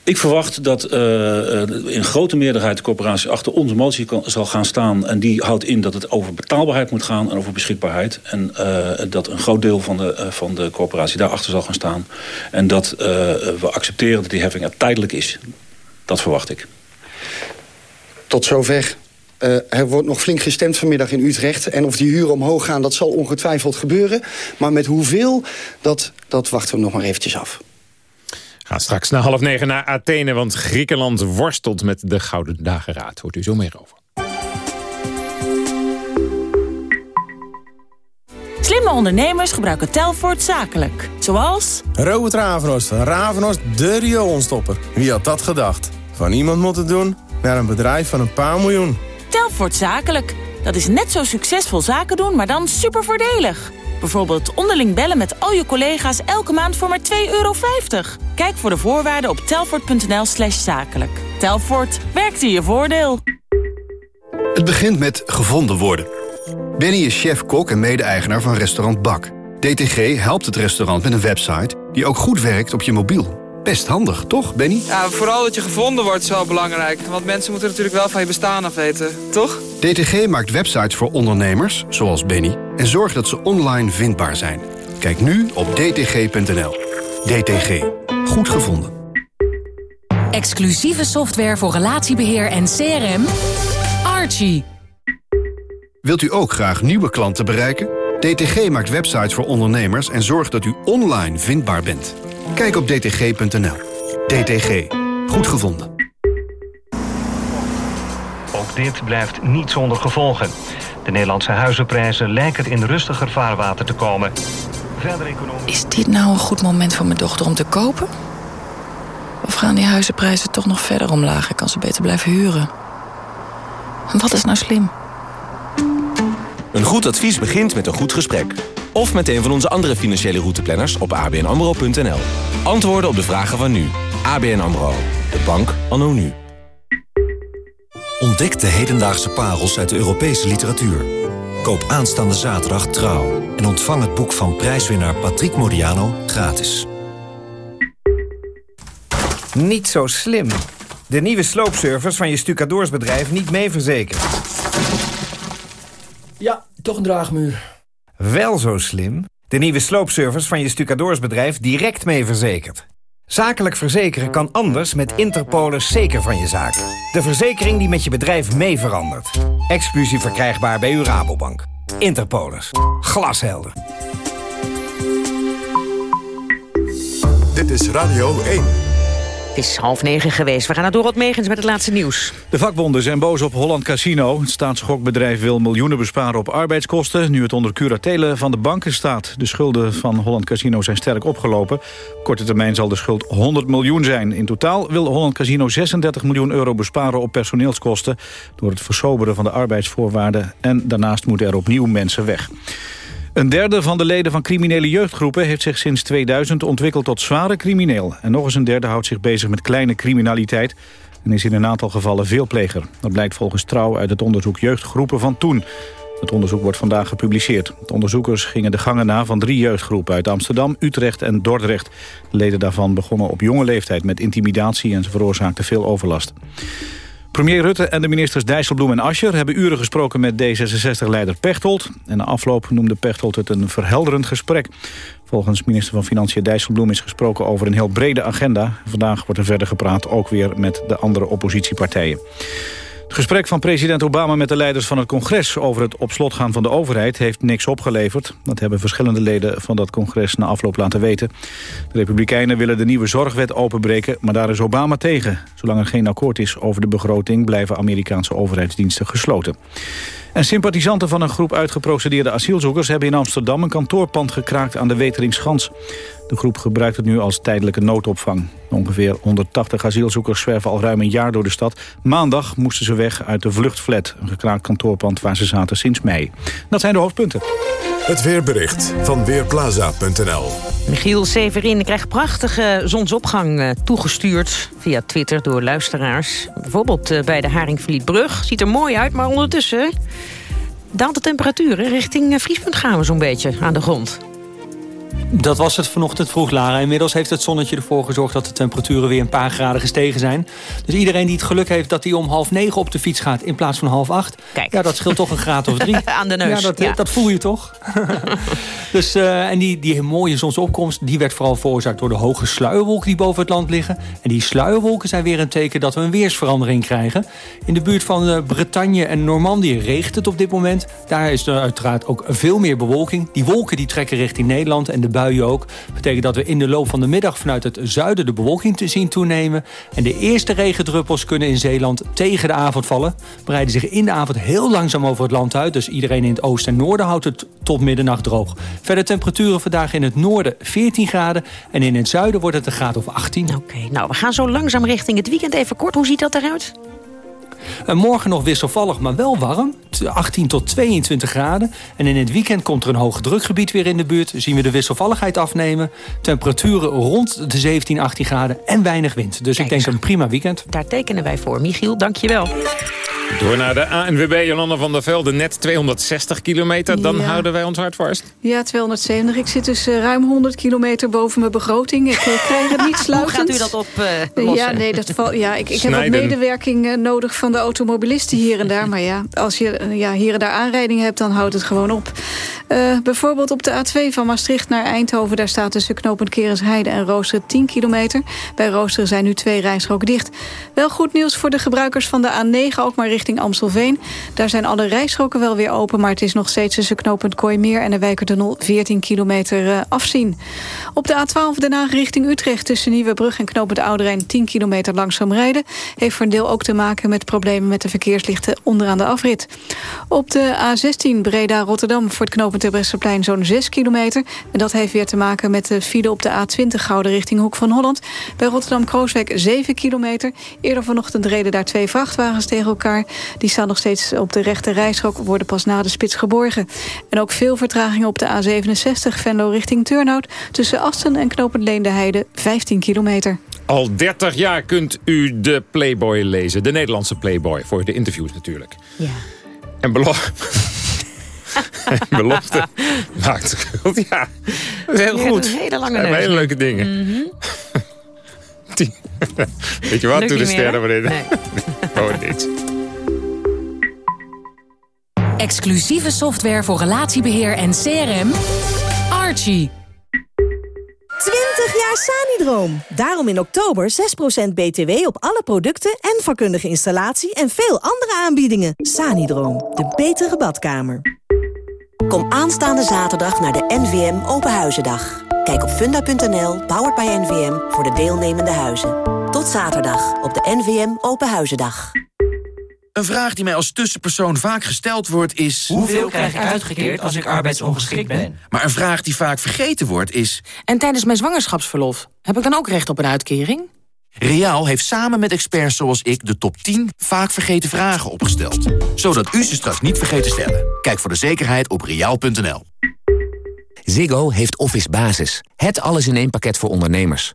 Ik verwacht dat uh, in grote meerderheid de corporatie achter onze motie zal gaan staan. En die houdt in dat het over betaalbaarheid moet gaan en over beschikbaarheid. En uh, dat een groot deel van de, uh, van de corporatie daarachter zal gaan staan. En dat we accepteren dat die heffing er tijdelijk is. Dat verwacht ik. Tot zover. er wordt nog flink gestemd vanmiddag in Utrecht. En of die huren omhoog gaan, dat zal ongetwijfeld gebeuren. Maar met hoeveel, dat, dat wachten we nog maar eventjes af. Gaan straks na half negen naar Athene, want Griekenland worstelt met de Gouden Dageraad. Hoort u zo meer over. Slimme ondernemers gebruiken Telfort zakelijk. Zoals... Robert Ravenost van Ravenost de rioolstopper. Wie had dat gedacht? Van iemand moeten doen naar een bedrijf van een paar miljoen. Telfort zakelijk. Dat is net zo succesvol zaken doen, maar dan super voordelig. Bijvoorbeeld onderling bellen met al je collega's elke maand voor maar 2,50 euro. Kijk voor de voorwaarden op telfort.nl slash zakelijk. Telfort, werkt in je voordeel. Het begint met gevonden worden. Benny is chef-kok en mede-eigenaar van restaurant Bak. DTG helpt het restaurant met een website die ook goed werkt op je mobiel. Best handig, toch, Benny? Ja, vooral dat je gevonden wordt is wel belangrijk. Want mensen moeten natuurlijk wel van je bestaan af weten, toch? DTG maakt websites voor ondernemers, zoals Benny... en zorgt dat ze online vindbaar zijn. Kijk nu op dtg.nl. DTG. Goed gevonden. Exclusieve software voor relatiebeheer en CRM. Archie. Wilt u ook graag nieuwe klanten bereiken? DTG maakt websites voor ondernemers en zorgt dat u online vindbaar bent. Kijk op dtg.nl. DTG. Goed gevonden. Ook dit blijft niet zonder gevolgen. De Nederlandse huizenprijzen lijken in rustiger vaarwater te komen. Verder economie... Is dit nou een goed moment voor mijn dochter om te kopen? Of gaan die huizenprijzen toch nog verder omlaag? Ik kan ze beter blijven huren. En wat is nou slim? Een goed advies begint met een goed gesprek. Of met een van onze andere financiële routeplanners op abnamro.nl. Antwoorden op de vragen van nu. ABN AMRO. De bank anno nu. Ontdek de hedendaagse parels uit de Europese literatuur. Koop aanstaande zaterdag Trouw. En ontvang het boek van prijswinnaar Patrick Modiano gratis. Niet zo slim. De nieuwe sloopservice van je stucadoorsbedrijf niet mee verzekerd. Ja, toch een draagmuur. Wel zo slim. De nieuwe sloopservice van je stucadoorsbedrijf direct mee verzekerd. Zakelijk verzekeren kan anders met Interpolis zeker van je zaak. De verzekering die met je bedrijf mee verandert. Exclusief verkrijgbaar bij uw Rabobank. Interpolis. Glashelder. Dit is Radio 1. Het is half negen geweest. We gaan naar Dorot Megens met het laatste nieuws. De vakbonden zijn boos op Holland Casino. Het staatsgokbedrijf wil miljoenen besparen op arbeidskosten... nu het onder curatele van de banken staat. De schulden van Holland Casino zijn sterk opgelopen. Korte termijn zal de schuld 100 miljoen zijn. In totaal wil Holland Casino 36 miljoen euro besparen op personeelskosten... door het versoberen van de arbeidsvoorwaarden... en daarnaast moeten er opnieuw mensen weg. Een derde van de leden van criminele jeugdgroepen... heeft zich sinds 2000 ontwikkeld tot zware crimineel. En nog eens een derde houdt zich bezig met kleine criminaliteit... en is in een aantal gevallen veelpleger. Dat blijkt volgens Trouw uit het onderzoek Jeugdgroepen van Toen. Het onderzoek wordt vandaag gepubliceerd. De onderzoekers gingen de gangen na van drie jeugdgroepen... uit Amsterdam, Utrecht en Dordrecht. De leden daarvan begonnen op jonge leeftijd met intimidatie... en ze veroorzaakten veel overlast. Premier Rutte en de ministers Dijsselbloem en Ascher... hebben uren gesproken met D66-leider Pechtold. En na afloop noemde Pechtold het een verhelderend gesprek. Volgens minister van Financiën Dijsselbloem is gesproken over een heel brede agenda. Vandaag wordt er verder gepraat, ook weer met de andere oppositiepartijen. Het gesprek van president Obama met de leiders van het congres... over het op slot gaan van de overheid heeft niks opgeleverd. Dat hebben verschillende leden van dat congres na afloop laten weten. De Republikeinen willen de nieuwe zorgwet openbreken... maar daar is Obama tegen. Zolang er geen akkoord is over de begroting... blijven Amerikaanse overheidsdiensten gesloten. En sympathisanten van een groep uitgeprocedeerde asielzoekers... hebben in Amsterdam een kantoorpand gekraakt aan de Weteringschans. De groep gebruikt het nu als tijdelijke noodopvang. Ongeveer 180 asielzoekers zwerven al ruim een jaar door de stad. Maandag moesten ze weg uit de vluchtflat, een gekraakt kantoorpand waar ze zaten sinds mei. Dat zijn de hoofdpunten. Het weerbericht van Weerplaza.nl Michiel Severin krijgt prachtige zonsopgang eh, toegestuurd via Twitter door luisteraars. Bijvoorbeeld eh, bij de Haringvlietbrug. Ziet er mooi uit, maar ondertussen daalt de temperatuur. Richting eh, vriespunt gaan we zo'n beetje aan de grond. Dat was het vanochtend vroeg, Lara. Inmiddels heeft het zonnetje ervoor gezorgd dat de temperaturen weer een paar graden gestegen zijn. Dus iedereen die het geluk heeft dat hij om half negen op de fiets gaat in plaats van half acht. Kijk. Ja, dat scheelt toch een graad of drie. Aan de neus, Ja, dat, ja. dat voel je toch? dus, eh, en die, die mooie zonsopkomst die werd vooral veroorzaakt door de hoge sluierwolken die boven het land liggen. En die sluierwolken zijn weer een teken dat we een weersverandering krijgen. In de buurt van eh, Bretagne en Normandië regent het op dit moment. Daar is er uiteraard ook veel meer bewolking. Die wolken die trekken richting Nederland en de buien ook. Betekent dat we in de loop van de middag vanuit het zuiden de bewolking te zien toenemen. En de eerste regendruppels kunnen in Zeeland tegen de avond vallen. Breiden zich in de avond heel langzaam over het land uit. Dus iedereen in het oosten en noorden houdt het tot middernacht droog. Verder temperaturen vandaag in het noorden 14 graden. En in het zuiden wordt het een graad of 18. Oké, nou, we gaan zo langzaam richting het weekend. Even kort, hoe ziet dat eruit? En morgen nog wisselvallig, maar wel warm. 18 tot 22 graden. En in het weekend komt er een hoog drukgebied weer in de buurt. Zien we de wisselvalligheid afnemen. Temperaturen rond de 17, 18 graden en weinig wind. Dus ik denk een prima weekend. Daar tekenen wij voor. Michiel, dank je wel. Door naar de ANWB, Jolanda van der Velde, net 260 kilometer. Dan houden wij ons hart vast. Ja, 270. Ik zit dus uh, ruim 100 kilometer boven mijn begroting. Ik uh, krijg het niet sluitend. Hoe gaat u dat op uh, Ja, nee, dat val, ja, ik, ik heb wat medewerking nodig van de automobilisten hier en daar. Maar ja, als je ja, hier en daar aanrijding hebt, dan houdt het gewoon op. bijvoorbeeld op de A2 van Maastricht naar Eindhoven... daar staat tussen knooppunt Kerensheide en Roosteren 10 kilometer. Bij Roosteren zijn nu twee rijstroken dicht. Wel goed nieuws voor de gebruikers van de A9, ook maar richting Amstelveen. Daar zijn alle rijstroken wel weer open... maar het is nog steeds tussen knooppunt Kooimeer en de Wijkertunnel 14 kilometer uh, afzien. Op de A12 Den Haag richting Utrecht tussen Nieuwebrug en knooppunt Ouderijn 10 kilometer langzaam rijden. Heeft voor een deel ook te maken met problemen met de verkeerslichten onderaan de afrit. Op de A16 Breda-Rotterdam voor het knooppunt Terbrechtseplein zo'n 6 kilometer. En dat heeft weer te maken met de file op de A20 Gouden richting Hoek van Holland. Bij Rotterdam-Krooswijk 7 kilometer. Eerder vanochtend reden daar twee vrachtwagens tegen elkaar. Die staan nog steeds op de rechte rijstrook, worden pas na de spits geborgen. En ook veel vertragingen op de A67 Venlo richting Turnhout... tussen Asten en Knopend Heide, 15 kilometer. Al 30 jaar kunt u de Playboy lezen. De Nederlandse Playboy, voor de interviews natuurlijk. Ja. En belofte... belofte maakt Ja, dat is heel goed. Hele lange neus. Hele leuke dingen. Mm -hmm. Weet je wat, toen de sterren erin. Nee. oh, niks. Exclusieve software voor relatiebeheer en CRM. Archie. 20 jaar Sanidroom. Daarom in oktober 6% BTW op alle producten en vakkundige installatie en veel andere aanbiedingen. Sanidroom, de betere badkamer. Kom aanstaande zaterdag naar de NVM Openhuizendag. Kijk op funda.nl, powered by NVM, voor de deelnemende huizen. Tot zaterdag op de NVM Openhuizendag. Een vraag die mij als tussenpersoon vaak gesteld wordt is... Hoeveel krijg ik uitgekeerd als ik arbeidsongeschikt ben? Maar een vraag die vaak vergeten wordt is... En tijdens mijn zwangerschapsverlof, heb ik dan ook recht op een uitkering? Reaal heeft samen met experts zoals ik de top 10 vaak vergeten vragen opgesteld. Zodat u ze straks niet vergeet te stellen. Kijk voor de zekerheid op reaal.nl. Ziggo heeft Office Basis. Het alles in één pakket voor ondernemers.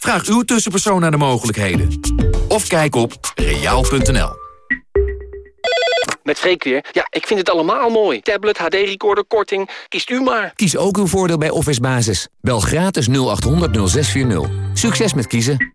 Vraag uw tussenpersoon naar de mogelijkheden. Of kijk op reaal.nl. Met Freek weer. Ja, ik vind het allemaal mooi. Tablet, HD-recorder, korting. Kiest u maar. Kies ook uw voordeel bij Office Basis. Bel gratis 0800 0640. Succes met kiezen.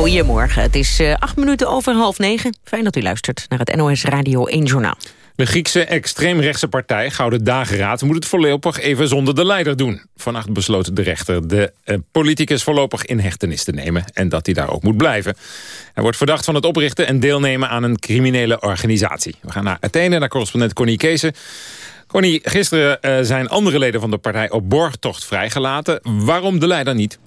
Goedemorgen, het is uh, acht minuten over half negen. Fijn dat u luistert naar het NOS Radio 1 Journaal. De Griekse extreemrechtse partij Gouden Dageraad moet het voorlopig even zonder de leider doen. Vannacht besloot de rechter de uh, politicus voorlopig in hechtenis te nemen en dat hij daar ook moet blijven. Hij wordt verdacht van het oprichten en deelnemen aan een criminele organisatie. We gaan naar Athene, naar correspondent Connie Keesen. Connie, gisteren uh, zijn andere leden van de partij op borgtocht vrijgelaten. Waarom de leider niet?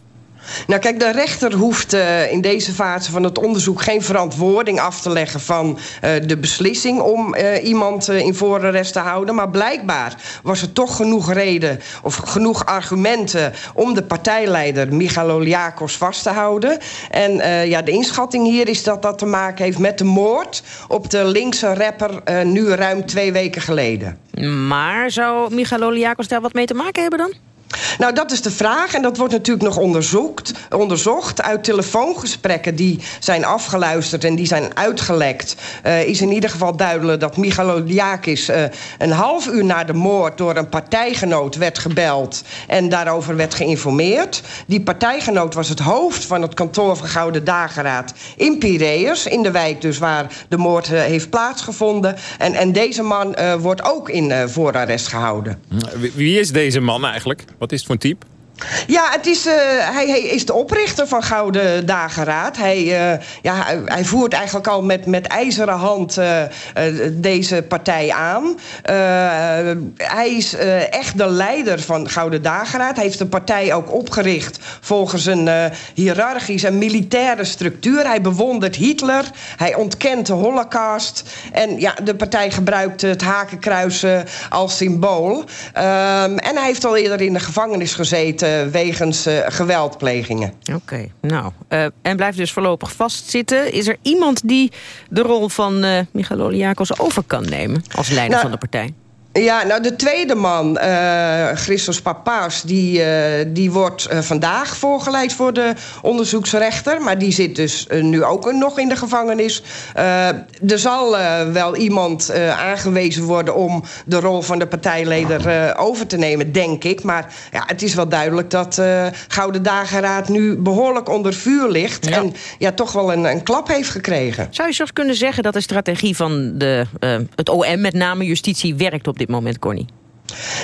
Nou kijk, de rechter hoeft uh, in deze fase van het onderzoek... geen verantwoording af te leggen van uh, de beslissing... om uh, iemand in voorarrest te houden. Maar blijkbaar was er toch genoeg reden of genoeg argumenten... om de partijleider Michaloliakos vast te houden. En ja, de inschatting hier is dat dat te maken heeft met de moord... op de linkse rapper nu ruim twee weken geleden. Maar zou Michaloliakos daar wat mee te maken hebben dan? Nou, dat is de vraag en dat wordt natuurlijk nog onderzoekt, onderzocht. Uit telefoongesprekken die zijn afgeluisterd en die zijn uitgelekt... Uh, is in ieder geval duidelijk dat Michaloliakis uh, een half uur na de moord... door een partijgenoot werd gebeld en daarover werd geïnformeerd. Die partijgenoot was het hoofd van het kantoor van Gouden Dageraad in Piraeus... in de wijk dus waar de moord uh, heeft plaatsgevonden. En, en deze man wordt ook in voorarrest gehouden. Wie is deze man eigenlijk? Wat is het voor een type? Ja, het is, uh, hij, hij, is de oprichter van Gouden Dageraad. Hij, uh, ja, hij, voert eigenlijk al met, met ijzeren hand uh, deze partij aan. hij is echt de leider van Gouden Dageraad. Hij heeft de partij ook opgericht volgens een hiërarchische en militaire structuur. Hij bewondert Hitler. Hij ontkent de holocaust. En ja, de partij gebruikt het hakenkruis als symbool. Um, en hij heeft al eerder in de gevangenis gezeten wegens uh, geweldplegingen. Oké, okay, nou, uh, en blijft dus voorlopig vastzitten. Is er iemand die de rol van uh, Michael Oliakos over kan nemen... als leider nou, van de partij? Ja, nou de tweede man, uh, Christos Papaus, die, uh, die wordt uh, vandaag voorgeleid voor de onderzoeksrechter. Maar die zit dus nu ook nog in de gevangenis. er zal wel iemand aangewezen worden om de rol van de partijleider over te nemen, denk ik. Maar ja, het is wel duidelijk dat Gouden Dageraad nu behoorlijk onder vuur ligt. Ja. En ja, toch wel een, een, klap heeft gekregen. Zou je zelfs kunnen zeggen dat de strategie van de, het OM, met name justitie, werkt op dit moment, Connie?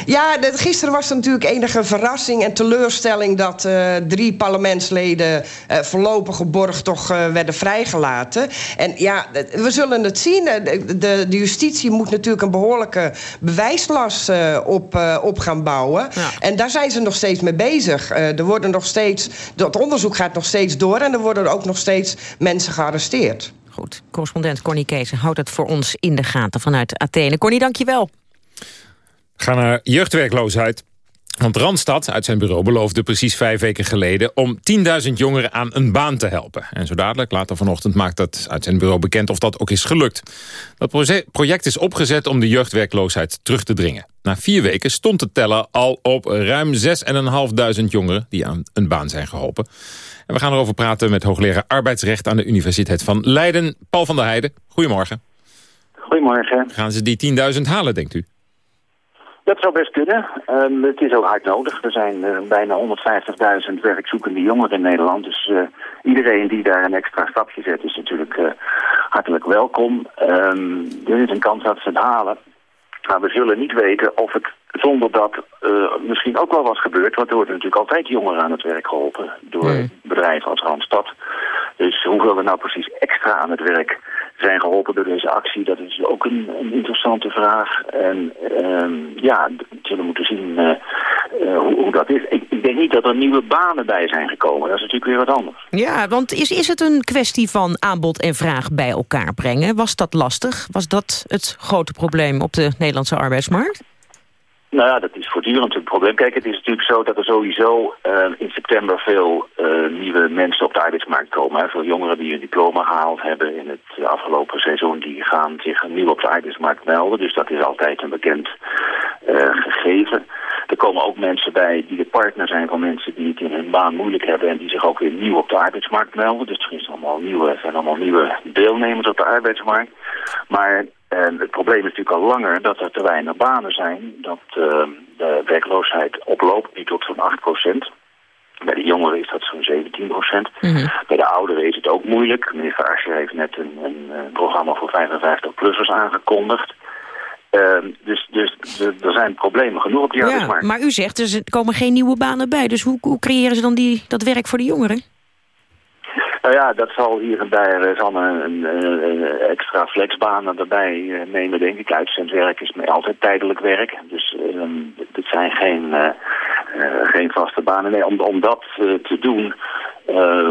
Ja, dat, gisteren was er natuurlijk enige verrassing en teleurstelling... dat uh, drie parlementsleden uh, voorlopig geborgd toch uh, werden vrijgelaten. En ja, we zullen het zien. De, de, justitie moet natuurlijk een behoorlijke bewijslast op, op gaan bouwen. Ja. En daar zijn ze nog steeds mee bezig. er worden nog steeds, het onderzoek gaat nog steeds door... en er worden ook nog steeds mensen gearresteerd. Goed, correspondent Connie Kees houdt het voor ons in de gaten vanuit Athene. Connie, dank je wel. Ga naar jeugdwerkloosheid. Want Randstad uit zijn bureau beloofde precies vijf weken geleden... om 10.000 jongeren aan een baan te helpen. En zo dadelijk, later vanochtend, maakt dat uit zijn bureau bekend... of dat ook is gelukt. Dat project is opgezet om de jeugdwerkloosheid terug te dringen. Na vier weken stond de teller al op ruim 6.500 jongeren... die aan een baan zijn geholpen. En we gaan erover praten met hoogleraar arbeidsrecht... aan de Universiteit van Leiden, Paul van der Heijden. Goedemorgen. Goedemorgen. Gaan ze die 10.000 halen, denkt u? Dat zou best kunnen. Um, het is ook hard nodig. Er zijn uh, bijna 150.000 werkzoekende jongeren in Nederland. Dus uh, iedereen die daar een extra stapje zet is natuurlijk uh, hartelijk welkom. Um, er is een kans dat ze het halen. Maar we zullen niet weten of het zonder dat misschien ook wel was gebeurd. Want er worden natuurlijk altijd jongeren aan het werk geholpen door mm. bedrijven als Randstad. Dus hoeveel er nou precies extra aan het werk zijn geholpen door deze actie. Dat is ook een, interessante vraag. En um, ja, we zullen moeten zien uh, uh, hoe, hoe, dat is. Ik, ik, denk niet dat er nieuwe banen bij zijn gekomen. Dat is natuurlijk weer wat anders. Ja, want is, is het een kwestie van aanbod en vraag bij elkaar brengen? Was dat lastig? Was dat het grote probleem op de Nederlandse arbeidsmarkt? Nou ja, dat is voortdurend een probleem. Kijk, het is natuurlijk zo dat er sowieso uh, in september veel uh, nieuwe mensen op de arbeidsmarkt komen. Hè. Veel jongeren die een diploma gehaald hebben in het afgelopen seizoen, die gaan zich nieuw op de arbeidsmarkt melden. Dus dat is altijd een bekend uh, gegeven. Er komen ook mensen bij die de partner zijn van mensen die het in hun baan moeilijk hebben en die zich ook weer nieuw op de arbeidsmarkt melden. Dus er is allemaal nieuwe, zijn allemaal nieuwe deelnemers op de arbeidsmarkt. Maar en het probleem is natuurlijk al langer dat er te weinig banen zijn. Dat uh, de werkloosheid oploopt, nu tot zo'n 8 procent. Bij de jongeren is dat zo'n 17 procent. Mm -hmm. Bij de ouderen is het ook moeilijk. Minister Asscher heeft net een, een, een programma voor 55-plussers aangekondigd. Uh, dus dus er zijn problemen genoeg op die ja, arbeidsmarkt. Maar u zegt, dus er komen geen nieuwe banen bij. Dus hoe, hoe creëren ze dan die, dat werk voor de jongeren? Nou ja, dat zal hier en daar zal een, een, een, extra flexbanen erbij uh, nemen, denk ik. Uitzendwerk is altijd tijdelijk werk. Dus uh, dit zijn geen, uh, geen vaste banen. Nee, om, om dat te doen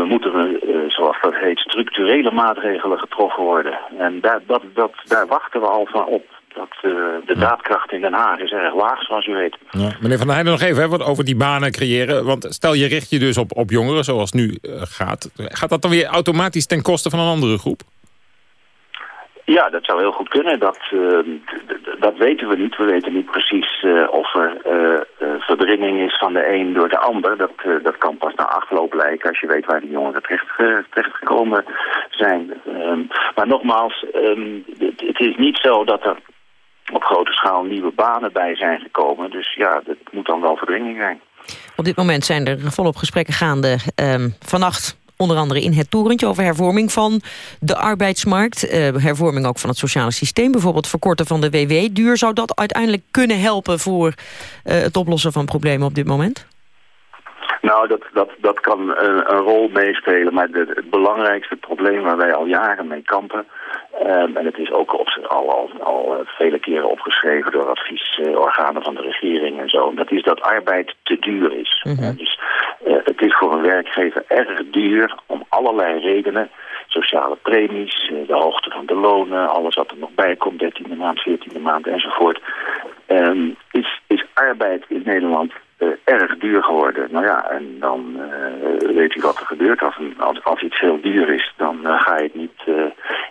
moeten we, zoals dat heet, structurele maatregelen getroffen worden. En daar, dat, dat, daar wachten we al van op dat uh, de daadkracht in Den Haag is erg laag, zoals u weet. Ja. Meneer Van der Heijden, nog even hè, wat over die banen creëren. Want stel je richt je dus op, op jongeren, zoals nu uh, gaat. Gaat dat dan weer automatisch ten koste van een andere groep? Ja, dat zou heel goed kunnen. Dat, uh, dat weten we niet. We weten niet precies uh, of er uh, verdringing is van de een door de ander. Dat, dat kan pas na afloop lijken als je weet waar die jongeren terecht, terechtgekomen zijn. Ehm, maar nogmaals, um, het, het is niet zo dat er op grote schaal nieuwe banen bij zijn gekomen. Dus ja, dat moet dan wel verdringing zijn. Op dit moment zijn er volop gesprekken gaande. Um, vannacht onder andere in het torentje over hervorming van de arbeidsmarkt. Uh, hervorming ook van het sociale systeem. Bijvoorbeeld verkorten van de WW-duur. Zou dat uiteindelijk kunnen helpen voor uh, het oplossen van problemen op dit moment? Nou, dat, dat, dat kan een, een rol meespelen. Maar de, het belangrijkste probleem waar wij al jaren mee kampen... Um, en het is ook op, al, al, al uh, vele keren opgeschreven door adviesorganen van de regering en zo. Dat is dat arbeid te duur is. Mm -hmm. dus uh, het is voor een werkgever erg duur om allerlei redenen. Sociale premies, uh, de hoogte van de lonen, alles wat er nog bij komt, 13e maand, 14e maand enzovoort. Um, is, is arbeid in Nederland uh, erg duur geworden. Nou ja, en dan uh, weet u wat er gebeurt. Als, een, als, als iets heel duur is, dan uh, ga je het niet,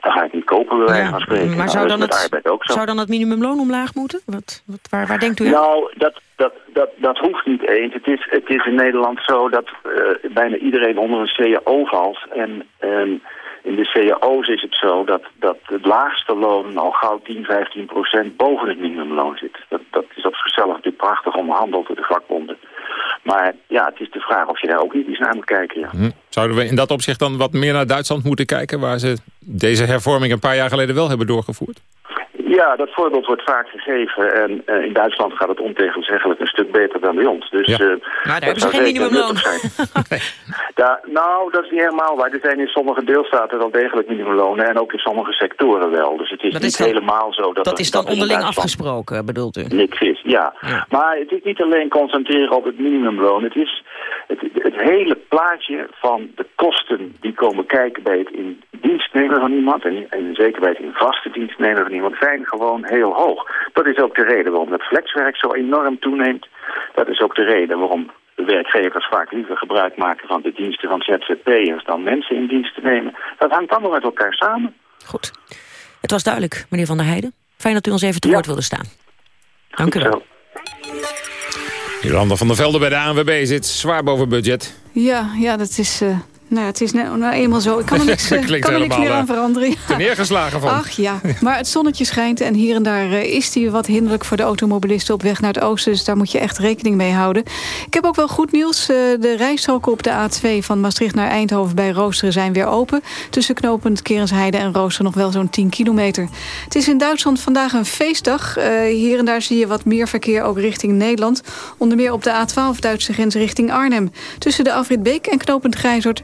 dan ga je het niet kopen, bij ja, spreken. Maar nou, zou, dan het, zo. zou dan het minimumloon omlaag moeten? Wat, wat, waar, waar denkt u aan? Nou, dat, dat, dat, dat hoeft niet eens. Het is, het is in Nederland zo dat bijna iedereen onder een CAO valt. En... Um, in de cao's is het zo dat, dat het laagste loon al gauw 10, 15 procent boven het minimumloon zit. Dat, dat is op zichzelf natuurlijk prachtig onderhandeld door de vakbonden. Maar ja, het is de vraag of je daar ook niet eens naar moet kijken. Ja. Hm. Zouden we in dat opzicht dan wat meer naar Duitsland moeten kijken... waar ze deze hervorming een paar jaar geleden wel hebben doorgevoerd? Ja, dat voorbeeld wordt vaak gegeven. En uh, in Duitsland gaat het ontegenzeggelijk een stuk beter dan bij ons. Dus, ja. uh, maar daar hebben ze geen minimumloon. nee. daar, nou, dat is niet helemaal waar. Er zijn in sommige deelstaten wel degelijk minimumlonen. En ook in sommige sectoren wel. Dus het is dat niet is dan, helemaal zo. Dat, dat is dan dat onderling afgesproken, bedoelt u? Niks is, ja. ja. Maar het is niet alleen concentreren op het minimumloon. Het is het, het hele plaatje van de kosten die komen kijken bij het in dienst nemen van iemand. En, en zeker bij het in vaste dienst nemen van iemand zijn gewoon heel hoog. Dat is ook de reden waarom het flexwerk zo enorm toeneemt. Dat is ook de reden waarom de werkgevers vaak liever gebruik maken van de diensten van ZZP'ers dan mensen in dienst te nemen. Dat hangt allemaal met elkaar samen. Goed. Het was duidelijk, meneer Van der Heijden. Fijn dat u ons even te woord wilde staan. Dank u wel. Jolanda van der Velde bij de ANWB zit zwaar boven budget. Ja, ja dat is... Uh... Nou, het is nou, nou eenmaal zo. Ik kan er niks, kan er niks meer aan veranderen. Ten neergeslagen van. Ach ja, maar het zonnetje schijnt en hier en daar uh, is die wat hinderlijk voor de automobilisten op weg naar het oosten. Dus daar moet je echt rekening mee houden. Ik heb ook wel goed nieuws. De rijstroken op de A2 van Maastricht naar Eindhoven bij Roosteren zijn weer open. Tussen knooppunt Kerensheide en Roosteren nog wel zo'n 10 kilometer. Het is in Duitsland vandaag een feestdag. Hier en daar zie je wat meer verkeer ook richting Nederland. Onder meer op de A12 Duitse grens richting Arnhem. Tussen de Afrit Beek en knooppunt Grijzoord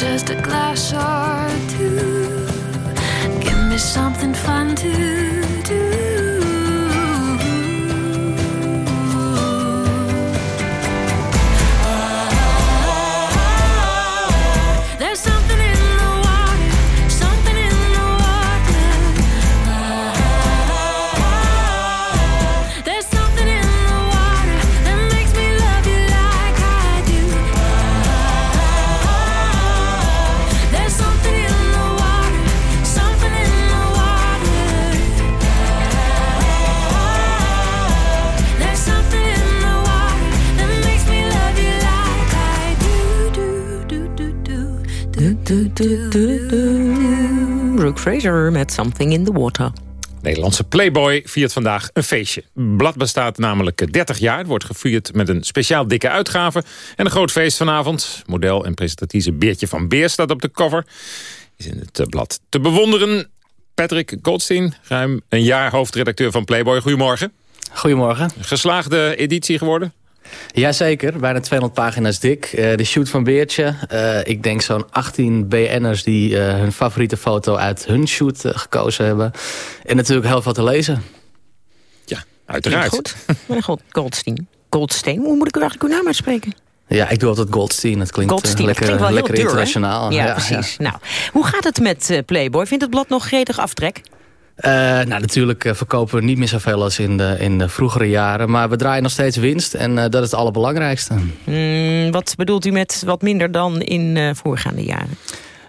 Just a glass or two. Give me something fun to Brooke Fraser met Something in the Water. Nederlandse Playboy viert vandaag een feestje. Het blad bestaat namelijk 30 jaar. Het wordt gevierd met een speciaal dikke uitgave. En een groot feest vanavond. Model en presentatrice Beertje van Beer staat op de cover. Is in het eh, blad te bewonderen. Patrick Goldstein, ruim een jaar hoofdredacteur van Playboy. Goedemorgen. Goedemorgen. Geslaagde editie geworden? Jazeker, bijna 200 pagina's dik. Eh, de shoot van Beertje. Eh, ik denk zo'n 18 BN'ers die eh, hun favoriete foto uit hun shoot gekozen hebben. En natuurlijk heel veel te lezen. Ja, uiteraard. Goed. Goldstein. Goldstein, hoe moet ik u eigenlijk uw naam uitspreken? Ja, ik doe altijd Goldstein. Dat klinkt, Goldstein, dat lekker, klinkt wel lekker duur, internationaal. Ja, precies. Nou, hoe gaat het met eh, Playboy? Vindt het blad nog gretig aftrek? Eh, nou, natuurlijk eh, verkopen we niet meer zoveel als in de, in de vroegere jaren. Maar we draaien nog steeds winst en eh, dat is het allerbelangrijkste. Hmm, wat bedoelt u met wat minder dan in eh, voorgaande jaren?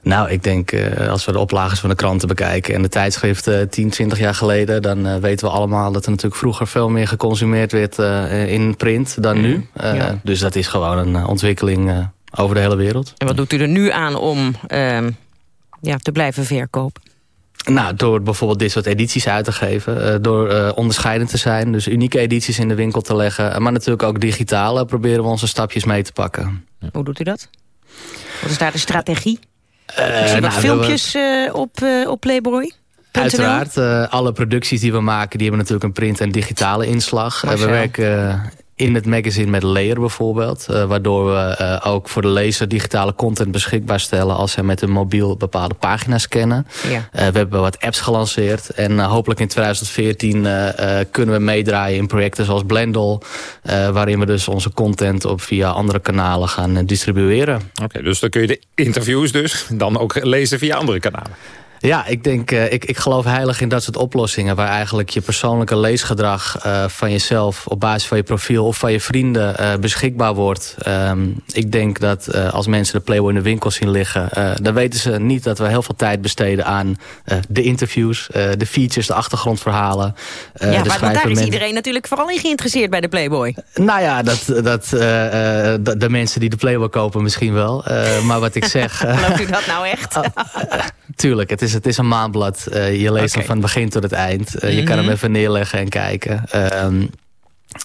Nou, ik denk als we de oplagers van de kranten bekijken... en de tijdschriften 10, 20 jaar geleden... dan weten we allemaal dat er natuurlijk vroeger veel meer geconsumeerd werd in print dan nu. Ja. Dus dat is gewoon een ontwikkeling over de hele wereld. En wat doet u er nu aan om ehm, ja, te blijven verkopen? Nou, door bijvoorbeeld dit soort edities uit te geven. eh, door eh, onderscheidend te zijn. Dus unieke edities in de winkel te leggen. Maar natuurlijk ook digitale proberen we onze stapjes mee te pakken. Hoe doet u dat? Wat is daar de strategie? Eh, Ik zie wat nou, we filmpjes eh, op, eh, op Playboy. Uiteraard, eh, alle producties die we maken... die hebben natuurlijk een print- en digitale inslag. Eh, we werken eh, in het magazine met Layer bijvoorbeeld. eh, waardoor we eh, ook voor de lezer digitale content beschikbaar stellen... als zij met een mobiel bepaalde pagina's scannen. Ja. Eh, we hebben wat apps gelanceerd. En hopelijk in 2014 eh, eh, kunnen we meedraaien in projecten zoals Blendel... eh, waarin we dus onze content op via andere kanalen gaan distribueren. Oké, dus dan kun je de interviews dus dan ook lezen via andere kanalen. Ja, ik denk, eh, ik, ik geloof heilig in dat soort oplossingen... waar eigenlijk je persoonlijke leesgedrag eh, van jezelf... op basis van je profiel of van je vrienden eh, beschikbaar wordt. Ehm, ik denk dat als mensen de Playboy in de winkel zien liggen... dan weten ze niet dat we heel veel tijd besteden aan de interviews... de features, de achtergrondverhalen. ja, de maar daar is iedereen natuurlijk vooral in geïnteresseerd bij de Playboy. nou ja, dat, dat, de, mensen die de Playboy kopen misschien wel. Maar wat ik zeg... Gelooft u dat nou echt? Tuurlijk, het is, het is een maandblad. Eh, je leest hem van het begin tot het eind. Eh, Je kan hem Mhm. even neerleggen en kijken. Ehm,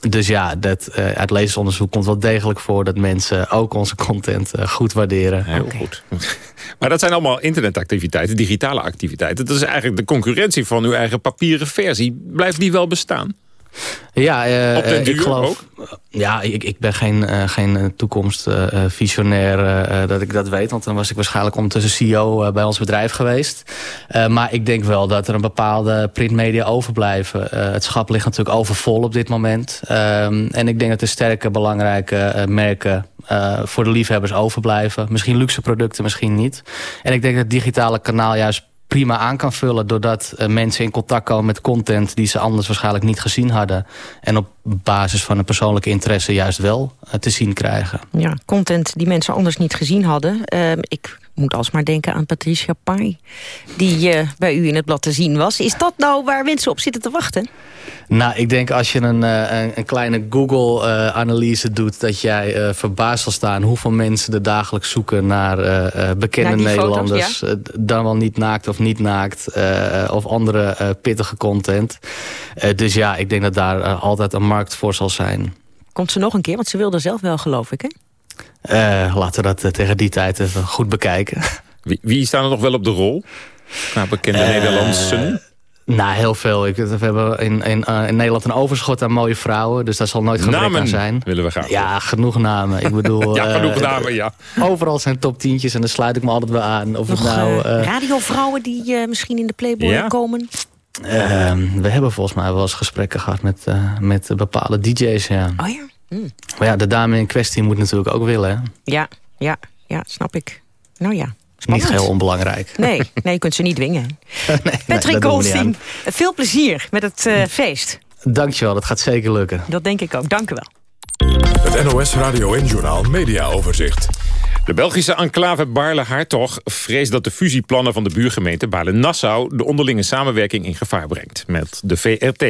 dus ja, dat, eh, uit lezersonderzoek komt wel degelijk voor... dat mensen ook onze content eh, goed waarderen. Heel goed. Maar dat zijn allemaal internetactiviteiten, digitale activiteiten. Dat is eigenlijk de concurrentie van uw eigen papieren versie. Blijft die wel bestaan? Ja, eh, Op den eh, duur ik geloof. Ja, ik, ik ben geen, eh, geen toekomstvisionair eh, dat ik dat weet. Want dan was ik waarschijnlijk ondertussen CEO bij ons bedrijf geweest. Maar ik denk wel dat er een bepaalde printmedia overblijven. Het schap ligt natuurlijk overvol op dit moment. Ehm, en ik denk dat er sterke, belangrijke merken voor de liefhebbers overblijven. Misschien luxe producten, misschien niet. En ik denk dat het digitale kanaal juist prima aan kan vullen... doordat eh, mensen in contact komen met content... die ze anders waarschijnlijk niet gezien hadden. En op basis van een persoonlijke interesse juist wel eh, te zien krijgen. Ja, content die mensen anders niet gezien hadden. Ehm, ik moet alsmaar denken aan Patricia Pai, die eh, bij u in het blad te zien was. Is dat nou waar mensen op zitten te wachten? Nou, ik denk als je een, eh, een, een kleine Google-analyse doet... dat jij eh, verbaasd zal staan hoeveel mensen er dagelijks zoeken... naar bekende Naar die foto's, Nederlanders. ja. dan wel niet naakt of niet naakt. of andere pittige content. Dus ja, ik denk dat daar altijd een markt voor zal zijn. Komt ze nog een keer? Want ze wilde zelf wel, geloof ik, hè? Eh, laten we dat eh, tegen die tijd even goed bekijken. Wie, wie staan er nog wel op de rol? Nou, bekende Eh, Nederlandsen. Nou, heel veel. Ik, we hebben in, in, in, Nederland een overschot aan mooie vrouwen. Dus dat zal nooit gebrek namen aan zijn. willen we graag. Ja, genoeg namen. Ik bedoel, ja, genoeg uh, namen, ja. Overal zijn top tientjes en daar sluit ik me altijd wel aan. Of Nog, het nou, uh, radiovrouwen die misschien in de Playboy ja? komen? Ehm, we hebben volgens mij wel eens gesprekken gehad met, met bepaalde DJ's. Ja. Oh ja? Hm. Maar ja, de dame in kwestie moet natuurlijk ook willen. Hè? Ja, ja, ja, snap ik. Nou ja. Spannend. Niet heel onbelangrijk. Nee, nee, je kunt ze niet dwingen. nee, Patrick nee, veel plezier met het uh, feest. Dankjewel, dat gaat zeker lukken. Dat denk ik ook, dank u wel. Het NOS Radio en Journaal Media Overzicht. De Belgische enclave Baarle-Hartog vreest dat de fusieplannen van de buurgemeente Baarle-Nassau de onderlinge samenwerking in gevaar brengt met de VRT.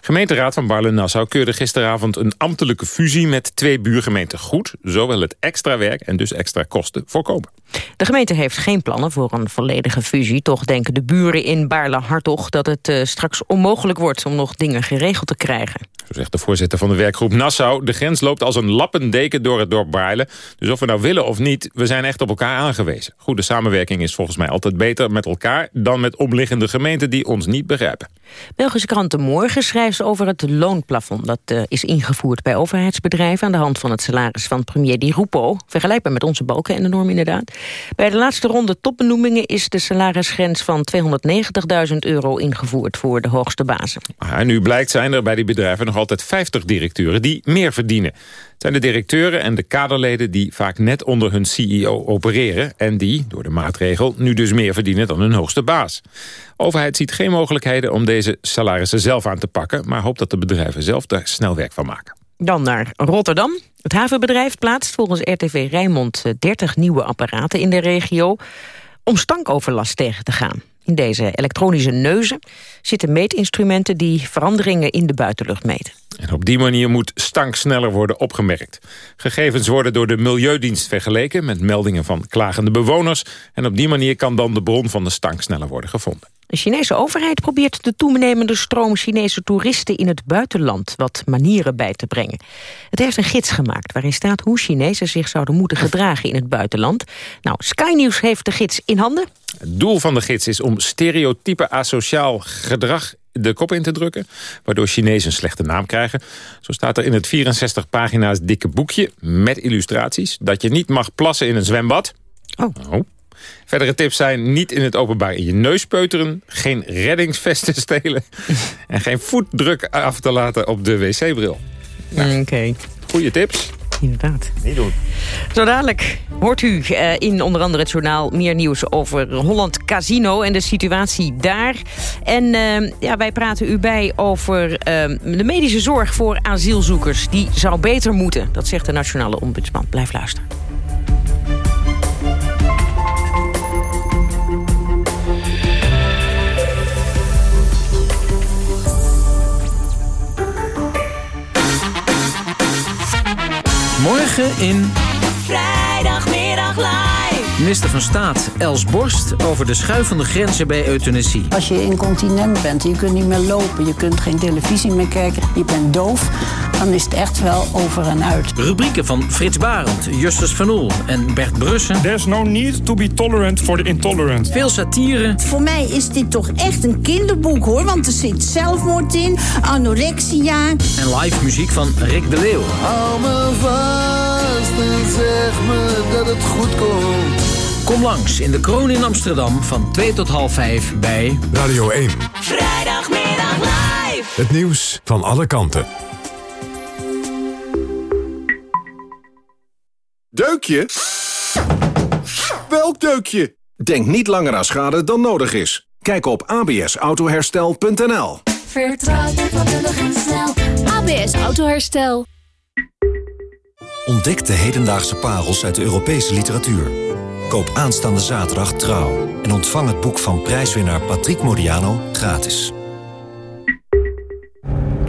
Gemeenteraad van Baarle-Nassau keurde gisteravond een ambtelijke fusie met twee buurgemeenten goed. Zowel het extra werk en dus extra kosten voorkomen. De gemeente heeft geen plannen voor een volledige fusie. Toch denken de buren in Baarle-Hartog dat het uh, straks onmogelijk wordt om nog dingen geregeld te krijgen. Zo zegt de voorzitter van de werkgroep Nassau. De grens loopt als een lappendeken door het dorp Baarle. Dus of we nou willen of niet, we zijn echt op elkaar aangewezen. Goede samenwerking is volgens mij altijd beter met elkaar... dan met omliggende gemeenten die ons niet begrijpen. Belgische krant De Morgen schrijft over het loonplafond. Dat uh, is ingevoerd bij overheidsbedrijven... aan de hand van het salaris van premier Di Rupo. Vergelijkbaar met onze balken en de norm inderdaad. Bij de laatste ronde topbenoemingen is de salarisgrens van 290.000 euro ingevoerd... voor de hoogste bazen. Maar nu blijkt zijn er bij die bedrijven nog altijd 50 directeuren die meer verdienen. Zijn de directeuren en de kaderleden die vaak net onder hun CEO opereren... en die, door de maatregel, nu dus meer verdienen dan hun hoogste baas. overheid ziet geen mogelijkheden om deze salarissen zelf aan te pakken... maar hoopt dat de bedrijven zelf daar snel werk van maken. Dan naar Rotterdam. Het havenbedrijf plaatst volgens RTV Rijnmond 30 nieuwe apparaten in de regio... om stankoverlast tegen te gaan. In deze elektronische neuzen zitten meetinstrumenten die veranderingen in de buitenlucht meten. En op die manier moet stank sneller worden opgemerkt. Gegevens worden door de Milieudienst vergeleken met meldingen van klagende bewoners. En op die manier kan dan de bron van de stank sneller worden gevonden. De Chinese overheid probeert de toenemende stroom Chinese toeristen in het buitenland wat manieren bij te brengen. Het heeft een gids gemaakt waarin staat hoe Chinezen zich zouden moeten gedragen in het buitenland. Nou, Sky News heeft de gids in handen. Het doel van de gids is om stereotype asociaal gedrag de kop in te drukken, waardoor Chinezen een slechte naam krijgen. Zo staat er in het 64 pagina's dikke boekje met illustraties dat je niet mag plassen in een zwembad. Oh. oh. Verdere tips zijn niet in het openbaar in je neus peuteren... geen reddingsvesten stelen... en geen voetdruk af te laten op de wc-bril. Nou, Oké. Okay. Goeie tips. Inderdaad. Niet doen. Zo dadelijk hoort u uh, in onder andere het journaal meer nieuws over Holland Casino en de situatie daar. En uh, ja, wij praten u bij over uh, de medische zorg voor asielzoekers. Die zou beter moeten, dat zegt de Nationale Ombudsman. Blijf luisteren. Morgen in... Vrijdagmiddag live. Minister van Staat Els Borst over de schuivende grenzen bij euthanasie. Als je incontinent bent, je kunt niet meer lopen, je kunt geen televisie meer kijken, je bent doof, dan is het echt wel over en uit. Rubrieken van Frits Barend, Justus van Oel en Bert Brussen. There's no need to be tolerant for the intolerant. Veel satire. Voor mij is dit toch echt een kinderboek hoor, want er zit zelfmoord in, anorexia. En live muziek van Rick de Leeuw. Hou me vast en zeg me dat het goed komt. Kom langs in de Kroon in Amsterdam van 2 tot half 5 bij Radio 1. Vrijdagmiddag live. Het nieuws van alle kanten. Deukje? Welk deukje? Denk niet langer aan schade dan nodig is. Kijk op absautoherstel.nl Vertrouw vakkundig en snel. ABS Autoherstel. Ontdek de hedendaagse parels uit de Europese literatuur. Koop aanstaande zaterdag Trouw. En ontvang het boek van prijswinnaar Patrick Modiano gratis.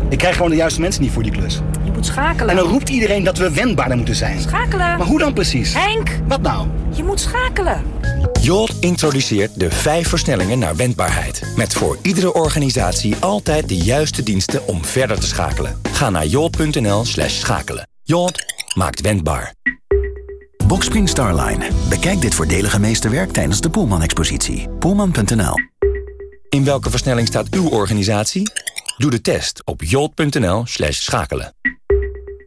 Ik krijg gewoon de juiste mensen niet voor die klus. Je moet schakelen. En dan roept iedereen dat we wendbaarder moeten zijn. Schakelen. Maar hoe dan precies? Henk! Wat nou? Je moet schakelen. Jolt introduceert de vijf versnellingen naar wendbaarheid. Met voor iedere organisatie altijd de juiste diensten om verder te schakelen. Ga naar jolt.nl slash schakelen. Jolt maakt wendbaar. Boxspring Starline. Bekijk dit voordelige meesterwerk tijdens de Poelman-expositie. Poelman.nl In welke versnelling staat uw organisatie? Doe de test op jolt.nl slash schakelen.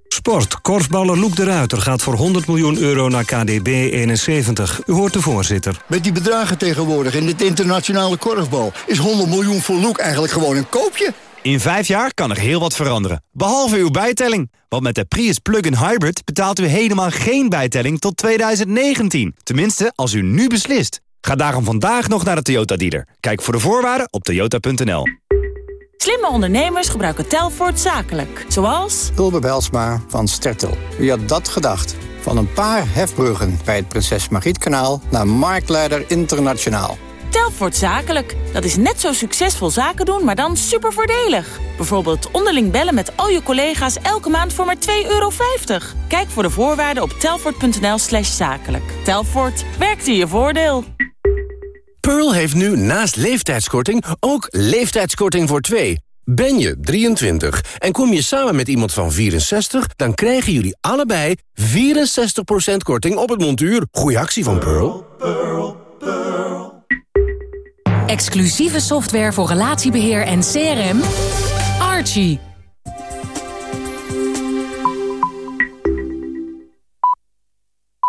Sport. Korfballer Loek de Ruiter gaat voor 100 miljoen euro naar KDB 71. U hoort de voorzitter. Met die bedragen tegenwoordig in dit internationale korfbal... is 100 miljoen voor Loek eigenlijk gewoon een koopje. In vijf jaar kan er heel wat veranderen. Behalve uw bijtelling. Want met de Prius Plug-in Hybrid betaalt u helemaal geen bijtelling tot 2019. Tenminste, als u nu beslist. Ga daarom vandaag nog naar de Toyota dealer. Kijk voor de voorwaarden op toyota.nl. Slimme ondernemers gebruiken Telfort zakelijk. Zoals... Ulbe Belsma van Stertel. Wie had dat gedacht? Van een paar hefbruggen bij het Prinses Margrietkanaal... naar Marktleider Internationaal. Telfort Zakelijk. Dat is net zo succesvol zaken doen, maar dan super voordelig. Bijvoorbeeld onderling bellen met al je collega's elke maand voor maar 2,50 euro. Kijk voor de voorwaarden op telfort.nl slash zakelijk. Telfort, werkt in je voordeel. Pearl heeft nu naast leeftijdskorting ook leeftijdskorting voor twee. Ben je 23 en kom je samen met iemand van 64... dan krijgen jullie allebei 64% korting op het montuur. Goeie actie van Pearl. Exclusieve software voor relatiebeheer en CRM. Archie.